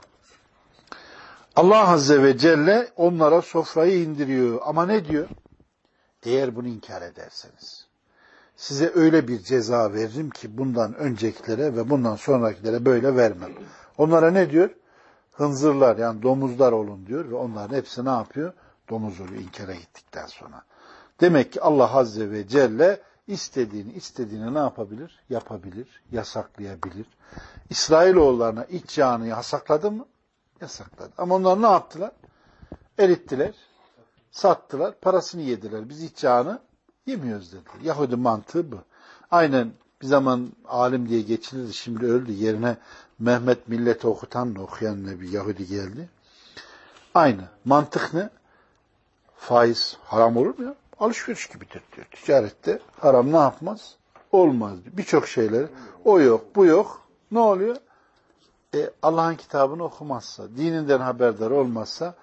Allah Azze ve Celle onlara sofrayı indiriyor. Ama ne diyor? Eğer bunu inkar ederseniz size öyle bir ceza veririm ki bundan öncekilere ve bundan sonrakilere böyle vermem. Onlara ne diyor? Hınzırlar yani domuzlar olun diyor ve onların hepsi ne yapıyor? Domuz oluyor inkara gittikten sonra. Demek ki Allah Azze ve Celle istediğini istediğini ne yapabilir? Yapabilir, yasaklayabilir. İsrailoğullarına iç yağını yasakladı mı? Yasakladı. Ama onlar ne yaptılar? Erittiler, sattılar, parasını yediler. Biz iç yağını Yemiyoruz dediler. Yahudi mantığı bu. Aynen bir zaman alim diye geçilirdi. Şimdi öldü. Yerine Mehmet milleti okutan okuyan bir Yahudi geldi. Aynı. Mantık ne? Faiz haram olur mu ya? Alışveriş gibidir diyor. Ticarette haram ne yapmaz? Olmaz diyor. Birçok şeyleri o yok, bu yok. Ne oluyor? E, Allah'ın kitabını okumazsa, dininden haberdar olmazsa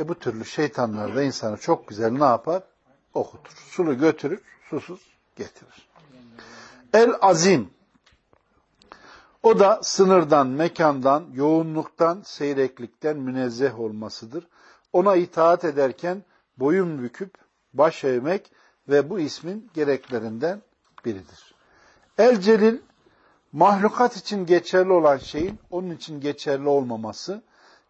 e, bu türlü şeytanlar da insanı çok güzel ne yapar? okutur. Sulu götürür, susuz getirir. El azim. O da sınırdan, mekandan, yoğunluktan, seyreklikten münezzeh olmasıdır. Ona itaat ederken boyun büküp baş eğmek ve bu ismin gereklerinden biridir. El celil, mahlukat için geçerli olan şeyin onun için geçerli olmaması,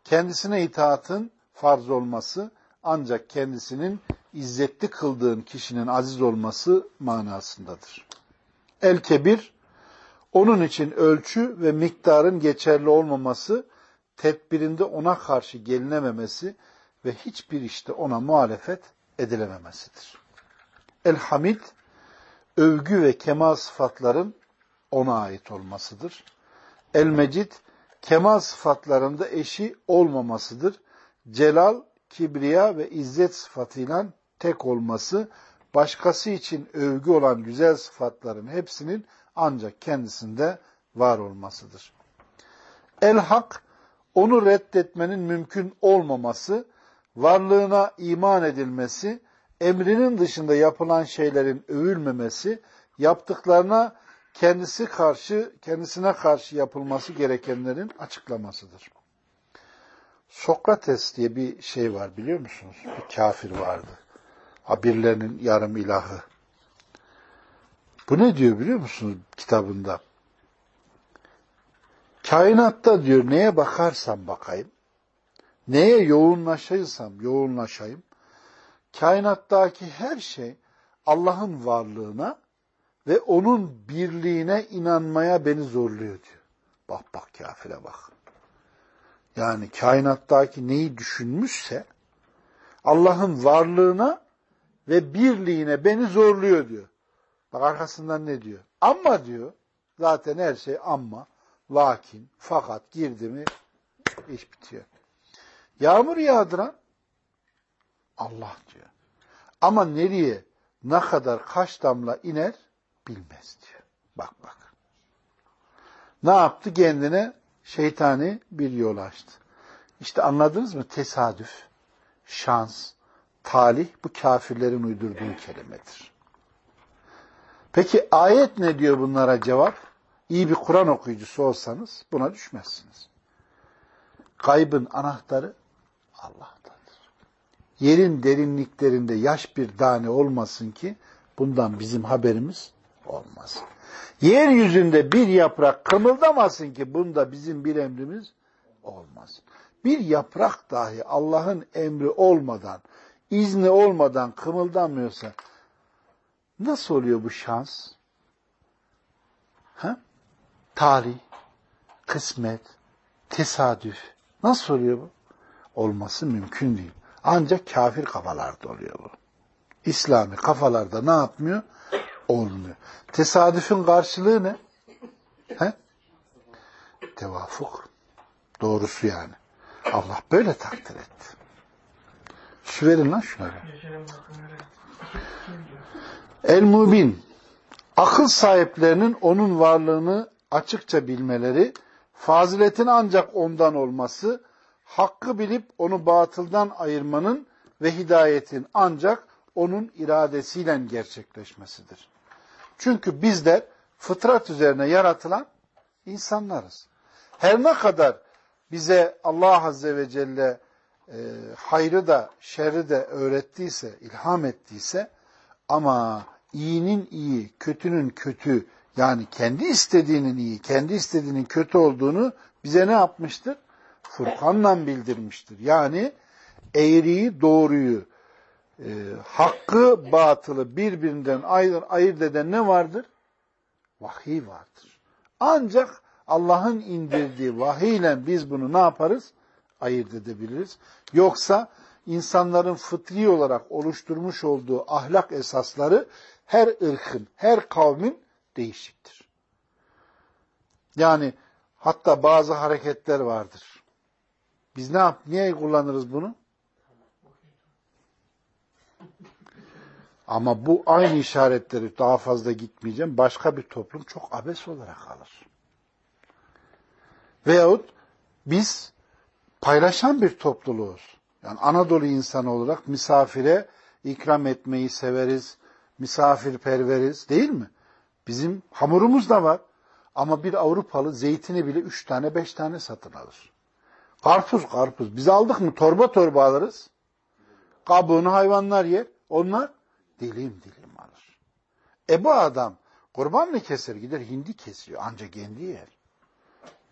kendisine itaatın farz olması, ancak kendisinin izzetli kıldığın kişinin aziz olması manasındadır. El kebir, onun için ölçü ve miktarın geçerli olmaması, tedbirinde ona karşı gelinememesi ve hiçbir işte ona muhalefet edilememesidir. El hamid, övgü ve kemal sıfatların ona ait olmasıdır. El mecid, kemal sıfatlarında eşi olmamasıdır. Celal, kibriya ve izzet sıfatıyla tek olması, başkası için övgü olan güzel sıfatların hepsinin ancak kendisinde var olmasıdır. El-Hak, onu reddetmenin mümkün olmaması, varlığına iman edilmesi, emrinin dışında yapılan şeylerin övülmemesi, yaptıklarına kendisi karşı, kendisine karşı yapılması gerekenlerin açıklamasıdır. Sokrates diye bir şey var biliyor musunuz? Bir kafir vardı. Habirlerinin yarım ilahı. Bu ne diyor biliyor musunuz kitabında? Kainatta diyor neye bakarsam bakayım, neye yoğunlaşırsam yoğunlaşayım, kainattaki her şey Allah'ın varlığına ve onun birliğine inanmaya beni zorluyor diyor. Bak bak kafire bak. Yani kainattaki neyi düşünmüşse Allah'ın varlığına ve birliğine beni zorluyor diyor. Bak arkasından ne diyor? Ama diyor, zaten her şey amma, lakin, fakat girdi mi iş bitiyor. Yağmur yağdıran Allah diyor. Ama nereye, ne kadar, kaç damla iner bilmez diyor. Bak bak. Ne yaptı? Kendine şeytani bir yol açtı. İşte anladınız mı? Tesadüf, şans, talih bu kafirlerin uydurduğu kelimedir. Peki ayet ne diyor bunlara cevap? İyi bir Kur'an okuyucusu olsanız buna düşmezsiniz. Kaybın anahtarı Allah'tadır. Yerin derinliklerinde yaş bir tane olmasın ki bundan bizim haberimiz olmasın. Yeryüzünde bir yaprak kımıldamasın ki bunda bizim bir emrimiz olmasın. Bir yaprak dahi Allah'ın emri olmadan, izni olmadan kımıldamıyorsa nasıl oluyor bu şans? Ha? Tarih, kısmet, tesadüf. Nasıl oluyor bu? Olması mümkün değil. Ancak kafir kafalarda oluyor bu. İslami kafalarda ne yapmıyor? Olmuyor. Tesadüfün karşılığı ne? He? Tevafuk. Doğrusu yani. Allah böyle takdir etti. Verin lan şuna. El-Mubin akıl sahiplerinin onun varlığını açıkça bilmeleri, faziletin ancak ondan olması, hakkı bilip onu batıldan ayırmanın ve hidayetin ancak onun iradesiyle gerçekleşmesidir. Çünkü bizler fıtrat üzerine yaratılan insanlarız. Her ne kadar bize Allah Azze ve Celle e, hayrı da şerri de öğrettiyse, ilham ettiyse ama iyinin iyi, kötünün kötü yani kendi istediğinin iyi, kendi istediğinin kötü olduğunu bize ne yapmıştır? Furkan'la bildirmiştir. Yani eğriyi, doğruyu, e, hakkı, batılı birbirinden ayır, ayırt eden ne vardır? Vahiy vardır. Ancak Allah'ın indirdiği vahiyle biz bunu ne yaparız? Ayırt edebiliriz. Yoksa insanların fıtri olarak oluşturmuş olduğu ahlak esasları her ırkın, her kavmin değişiktir. Yani hatta bazı hareketler vardır. Biz ne yap, niye kullanırız bunu? Ama bu aynı işaretleri daha fazla gitmeyeceğim. Başka bir toplum çok abes olarak alır. Veyahut biz paylaşan bir topluluğuz. Yani Anadolu insanı olarak misafire ikram etmeyi severiz, misafirperveriz değil mi? Bizim hamurumuz da var. Ama bir Avrupalı zeytini bile üç tane, beş tane satın alır. Karpuz, karpuz. Biz aldık mı torba torba alırız. Kabuğunu hayvanlar yer. Onlar dilim dilim alır. E bu adam kurban mı keser gider hindi kesiyor. Ancak kendi yer.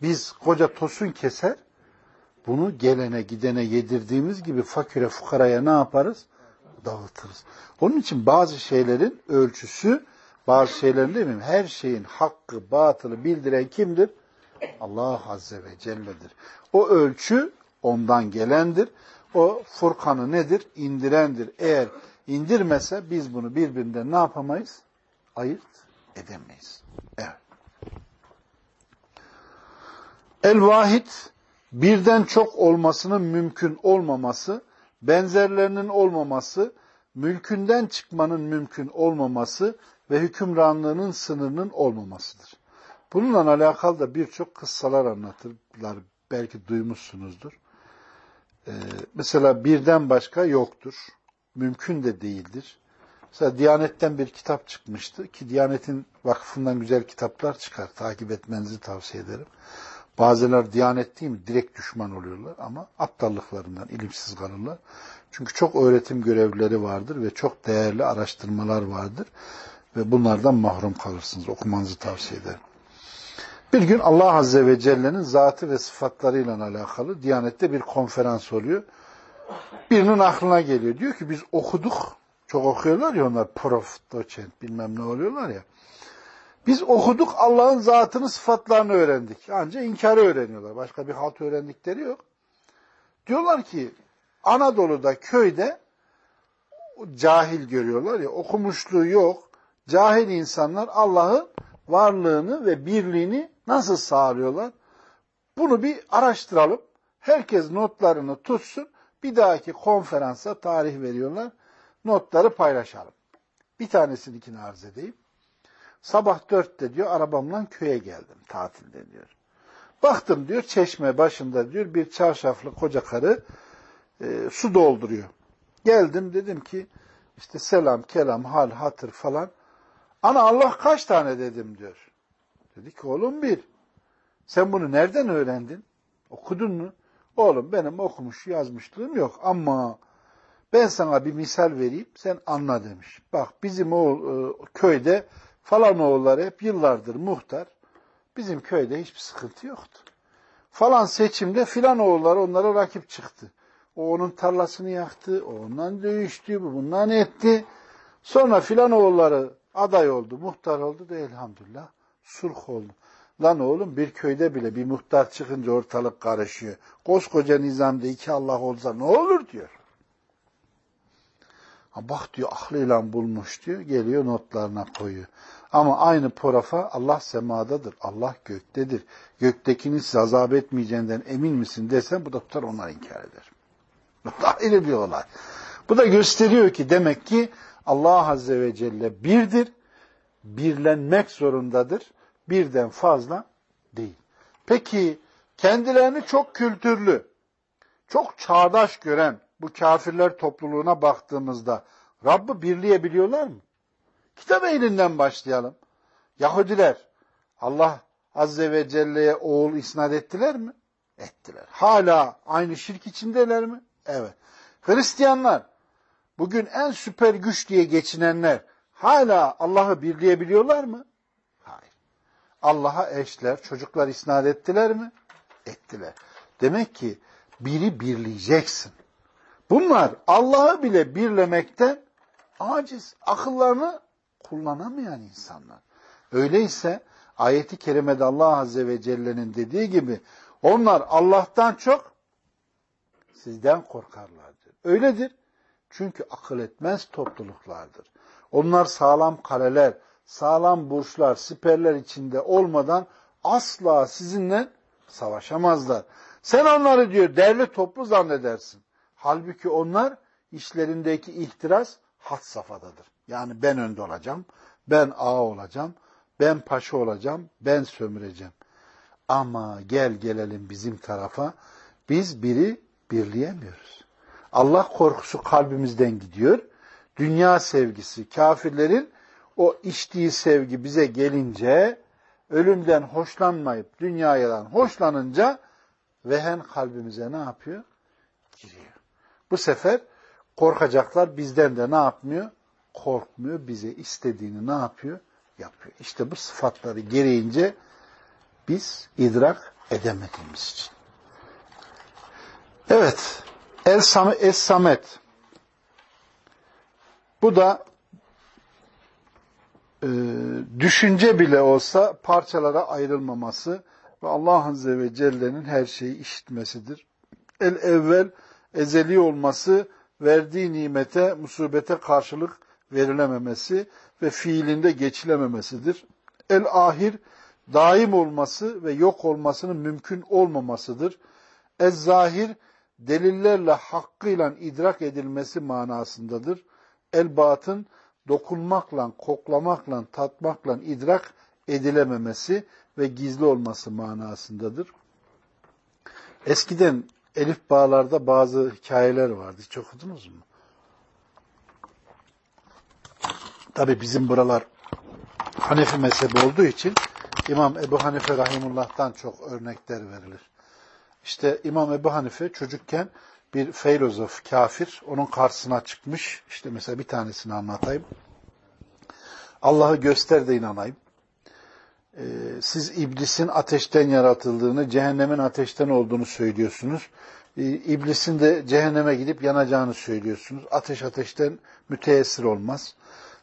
Biz koca tosun keser. Bunu gelene gidene yedirdiğimiz gibi fakire fukaraya ne yaparız? Dağıtırız. Onun için bazı şeylerin ölçüsü, bazı şeylerin değil mi? Her şeyin hakkı, batılı bildiren kimdir? Allah Azze ve Celle'dir. O ölçü ondan gelendir. O Furkan'ı nedir? İndirendir. Eğer indirmese biz bunu birbirinden ne yapamayız? Ayırt edemeyiz. Evet. El-Vahid birden çok olmasının mümkün olmaması, benzerlerinin olmaması, mülkünden çıkmanın mümkün olmaması ve hükümranlığının sınırının olmamasıdır. Bununla alakalı da birçok kıssalar anlatırlar. Belki duymuşsunuzdur. Ee, mesela birden başka yoktur. Mümkün de değildir. Mesela Diyanet'ten bir kitap çıkmıştı ki Diyanet'in vakfından güzel kitaplar çıkar. Takip etmenizi tavsiye ederim. Bazılar Diyanet değil mi? Direkt düşman oluyorlar ama aptallıklarından ilimsiz kalırlar. Çünkü çok öğretim görevlileri vardır ve çok değerli araştırmalar vardır. ve bunlardan mahrum kalırsınız. Okumanızı tavsiye ederim. Bir gün Allah Azze ve Celle'nin zatı ve sıfatlarıyla alakalı Diyanet'te bir konferans oluyor. Birinin aklına geliyor. Diyor ki biz okuduk. Çok okuyorlar ya onlar prof, doçent bilmem ne oluyorlar ya. Biz okuduk Allah'ın zatını sıfatlarını öğrendik. Ancak inkarı öğreniyorlar. Başka bir halt öğrendikleri yok. Diyorlar ki Anadolu'da köyde cahil görüyorlar ya okumuşluğu yok. Cahil insanlar Allah'ın varlığını ve birliğini nasıl sağlıyorlar? Bunu bir araştıralım. Herkes notlarını tutsun. Bir dahaki konferansa tarih veriyorlar. Notları paylaşalım. Bir tanesini arz edeyim. Sabah dörtte diyor arabamla köye geldim tatilde diyor. Baktım diyor çeşme başında diyor bir çarşaflı koca karı e, su dolduruyor. Geldim dedim ki işte selam, kelam, hal, hatır falan. Ana Allah kaç tane dedim diyor. Dedi ki oğlum bir. Sen bunu nereden öğrendin? Okudun mu? Oğlum benim okumuş yazmışlığım yok ama ben sana bir misal vereyim sen anla demiş. Bak bizim o e, köyde falan oğulları hep yıllardır muhtar. Bizim köyde hiçbir sıkıntı yoktu. Falan seçimde filan oğulları onlara rakip çıktı. O onun tarlasını yaktı, o ondan dövüştü, bu bundan etti. Sonra filan oğulları aday oldu, muhtar oldu da elhamdülillah sulh oldu. Lan oğlum bir köyde bile bir muhtar çıkınca ortalık karışıyor. Koskoca nizamda iki Allah olsa ne olur diyor. Ha bak diyor aklıyla bulmuş diyor. Geliyor notlarına koyuyor. Ama aynı porafa Allah semadadır. Allah göktedir. Göktekini size azap etmeyeceğinden emin misin desen bu da tutar onlar inkar eder. [laughs] Ayrı bir olay. Bu da gösteriyor ki demek ki Allah Azze ve Celle birdir. Birlenmek zorundadır. Birden fazla değil. Peki kendilerini çok kültürlü, çok çağdaş gören bu kafirler topluluğuna baktığımızda Rabb'ı birleyebiliyorlar mı? Kitap elinden başlayalım. Yahudiler Allah Azze ve Celle'ye oğul isnat ettiler mi? Ettiler. Hala aynı şirk içindeler mi? Evet. Hristiyanlar bugün en süper güç diye geçinenler hala Allah'ı birleyebiliyorlar mı? Hayır. Allah'a eşler, çocuklar isnat ettiler mi? Ettiler. Demek ki biri birleyeceksin. Bunlar Allah'ı bile birlemekten aciz, akıllarını kullanamayan insanlar. Öyleyse ayeti kerimede Allah Azze ve Celle'nin dediği gibi onlar Allah'tan çok sizden korkarlardır. Öyledir. Çünkü akıl etmez topluluklardır. Onlar sağlam kaleler, sağlam burçlar, siperler içinde olmadan asla sizinle savaşamazlar. Sen onları diyor derli toplu zannedersin. Halbuki onlar işlerindeki ihtiras hat safhadadır. Yani ben önde olacağım, ben ağa olacağım, ben paşa olacağım, ben sömüreceğim. Ama gel gelelim bizim tarafa, biz biri birleyemiyoruz. Allah korkusu kalbimizden gidiyor. Dünya sevgisi, kafirlerin o içtiği sevgi bize gelince, ölümden hoşlanmayıp dünyadan hoşlanınca vehen kalbimize ne yapıyor? Giriyor. Bu sefer korkacaklar bizden de ne yapmıyor? Korkmuyor. Bize istediğini ne yapıyor? Yapıyor. İşte bu sıfatları gereğince biz idrak edemediğimiz için. Evet. El Samet, Es Samet. Bu da e, düşünce bile olsa parçalara ayrılmaması ve Allah Azze ve Celle'nin her şeyi işitmesidir. El evvel ezeli olması, verdiği nimete, musibete karşılık verilememesi ve fiilinde geçilememesidir. El ahir daim olması ve yok olmasının mümkün olmamasıdır. Ez zahir delillerle hakkıyla idrak edilmesi manasındadır. El batın dokunmakla, koklamakla, tatmakla idrak edilememesi ve gizli olması manasındadır. Eskiden elif bağlarda bazı hikayeler vardı. Hiç okudunuz mu? Tabi bizim buralar Hanefi mezhebi olduğu için İmam Ebu Hanife Rahimullah'tan çok örnekler verilir. İşte İmam Ebu Hanife çocukken bir filozof, kafir, onun karşısına çıkmış. İşte mesela bir tanesini anlatayım. Allah'ı göster de inanayım. Ee, siz iblisin ateşten yaratıldığını, cehennemin ateşten olduğunu söylüyorsunuz. Ee, iblisin de cehenneme gidip yanacağını söylüyorsunuz. Ateş ateşten müteessir olmaz.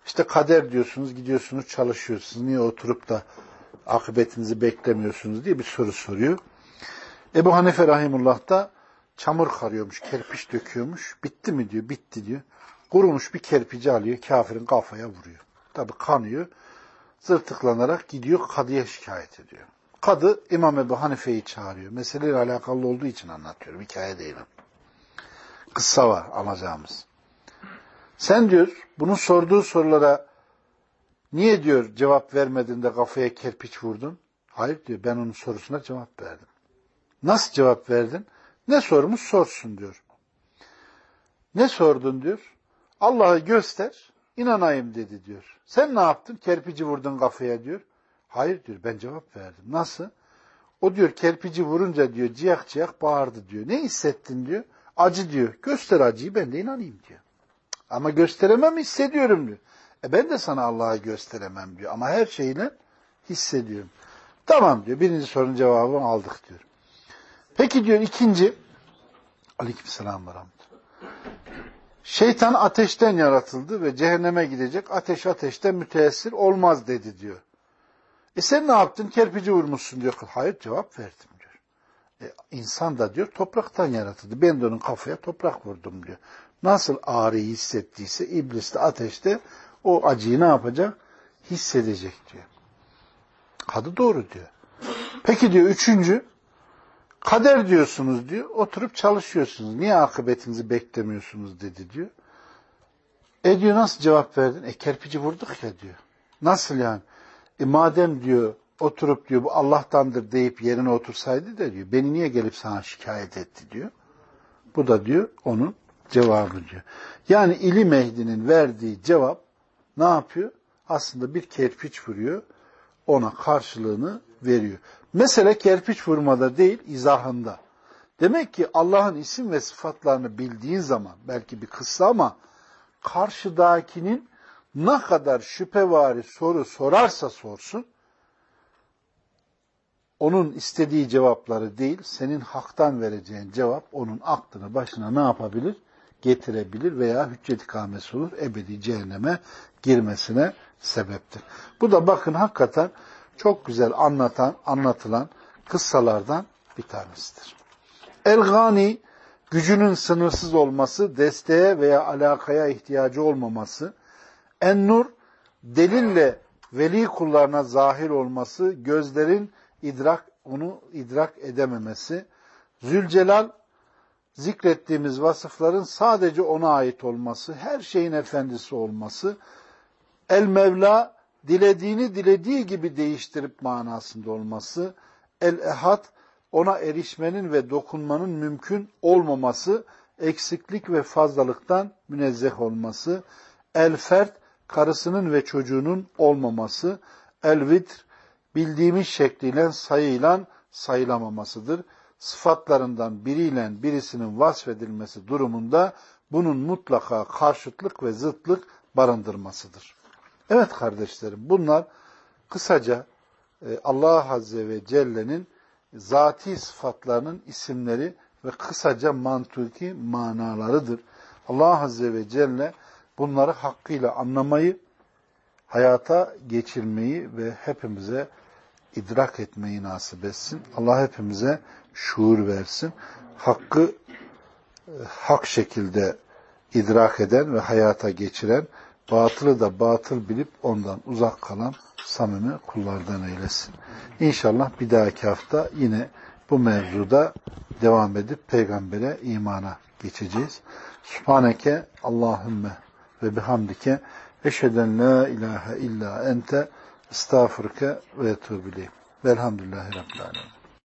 İşte kader diyorsunuz, gidiyorsunuz, çalışıyorsunuz. Niye oturup da akıbetinizi beklemiyorsunuz diye bir soru soruyor. Ebu Hanife Rahimullah da çamur karıyormuş, kerpiç döküyormuş. Bitti mi diyor, bitti diyor. Kurumuş bir kerpici alıyor, kafirin kafaya vuruyor. Tabi kanıyor. Zırtıklanarak gidiyor, kadıya şikayet ediyor. Kadı İmam Ebu Hanife'yi çağırıyor. Meseleyle alakalı olduğu için anlatıyorum, hikaye değil. Kıssa var alacağımız. Sen diyor, bunun sorduğu sorulara niye diyor cevap vermedin de kafaya kerpiç vurdun? Hayır diyor, ben onun sorusuna cevap verdim. Nasıl cevap verdin? Ne sormuş sorsun diyor. Ne sordun diyor. Allah'ı göster, inanayım dedi diyor. Sen ne yaptın? Kerpici vurdun kafaya diyor. Hayır diyor, ben cevap verdim. Nasıl? O diyor kerpici vurunca diyor ciyak ciyak bağırdı diyor. Ne hissettin diyor. Acı diyor. Göster acıyı ben de inanayım diyor. Ama gösteremem hissediyorum diyor. E ben de sana Allah'ı gösteremem diyor. Ama her şeyle hissediyorum. Tamam diyor. Birinci sorunun cevabını aldık diyor. Peki diyor ikinci Aleykümselam ve Şeytan ateşten yaratıldı ve cehenneme gidecek. Ateş ateşten müteessir olmaz dedi diyor. E sen ne yaptın? Kerpici vurmuşsun diyor. Hayır cevap verdim diyor. E, insan da diyor topraktan yaratıldı. Ben de onun kafaya toprak vurdum diyor. Nasıl ağrıyı hissettiyse iblis de ateşte o acıyı ne yapacak? Hissedecek diyor. Kadı doğru diyor. Peki diyor üçüncü Kader diyorsunuz diyor. Oturup çalışıyorsunuz. Niye akıbetinizi beklemiyorsunuz dedi diyor. E diyor nasıl cevap verdin? E kerpici vurduk ya diyor. Nasıl yani? E madem diyor oturup diyor bu Allah'tandır deyip yerine otursaydı da diyor. Beni niye gelip sana şikayet etti diyor. Bu da diyor onun cevabı diyor. Yani ilim ehlinin verdiği cevap ne yapıyor? Aslında bir kerpiç vuruyor. Ona karşılığını veriyor. Mesele kerpiç vurmada değil, izahında. Demek ki Allah'ın isim ve sıfatlarını bildiğin zaman, belki bir kıssa ama karşıdakinin ne kadar şüphevari soru sorarsa sorsun, onun istediği cevapları değil, senin haktan vereceğin cevap onun aklını başına ne yapabilir? Getirebilir veya hüccet ikamesi olur, ebedi cehenneme girmesine sebeptir. Bu da bakın hakikaten çok güzel anlatan, anlatılan kıssalardan bir tanesidir. El-Gani, gücünün sınırsız olması, desteğe veya alakaya ihtiyacı olmaması, En-Nur, delille veli kullarına zahir olması, gözlerin idrak onu idrak edememesi, Zülcelal, zikrettiğimiz vasıfların sadece ona ait olması, her şeyin efendisi olması, El-Mevla, dilediğini dilediği gibi değiştirip manasında olması, el-ehad, ona erişmenin ve dokunmanın mümkün olmaması, eksiklik ve fazlalıktan münezzeh olması, el-fert, karısının ve çocuğunun olmaması, el-vitr, bildiğimiz şekliyle sayıyla sayılamamasıdır. Sıfatlarından biriyle birisinin vasfedilmesi durumunda bunun mutlaka karşıtlık ve zıtlık barındırmasıdır. Evet kardeşlerim bunlar kısaca e, Allah Azze ve Celle'nin zati sıfatlarının isimleri ve kısaca mantuki manalarıdır. Allah Azze ve Celle bunları hakkıyla anlamayı, hayata geçirmeyi ve hepimize idrak etmeyi nasip etsin. Allah hepimize şuur versin. Hakkı e, hak şekilde idrak eden ve hayata geçiren, batılı da batıl bilip ondan uzak kalan samimi kullardan eylesin. İnşallah bir dahaki hafta yine bu mevzuda devam edip peygambere imana geçeceğiz. Subhaneke Allahümme ve bihamdike eşheden la ilahe illa ente estağfurke ve etubileyim. Velhamdülillahi Rabbil Alemin.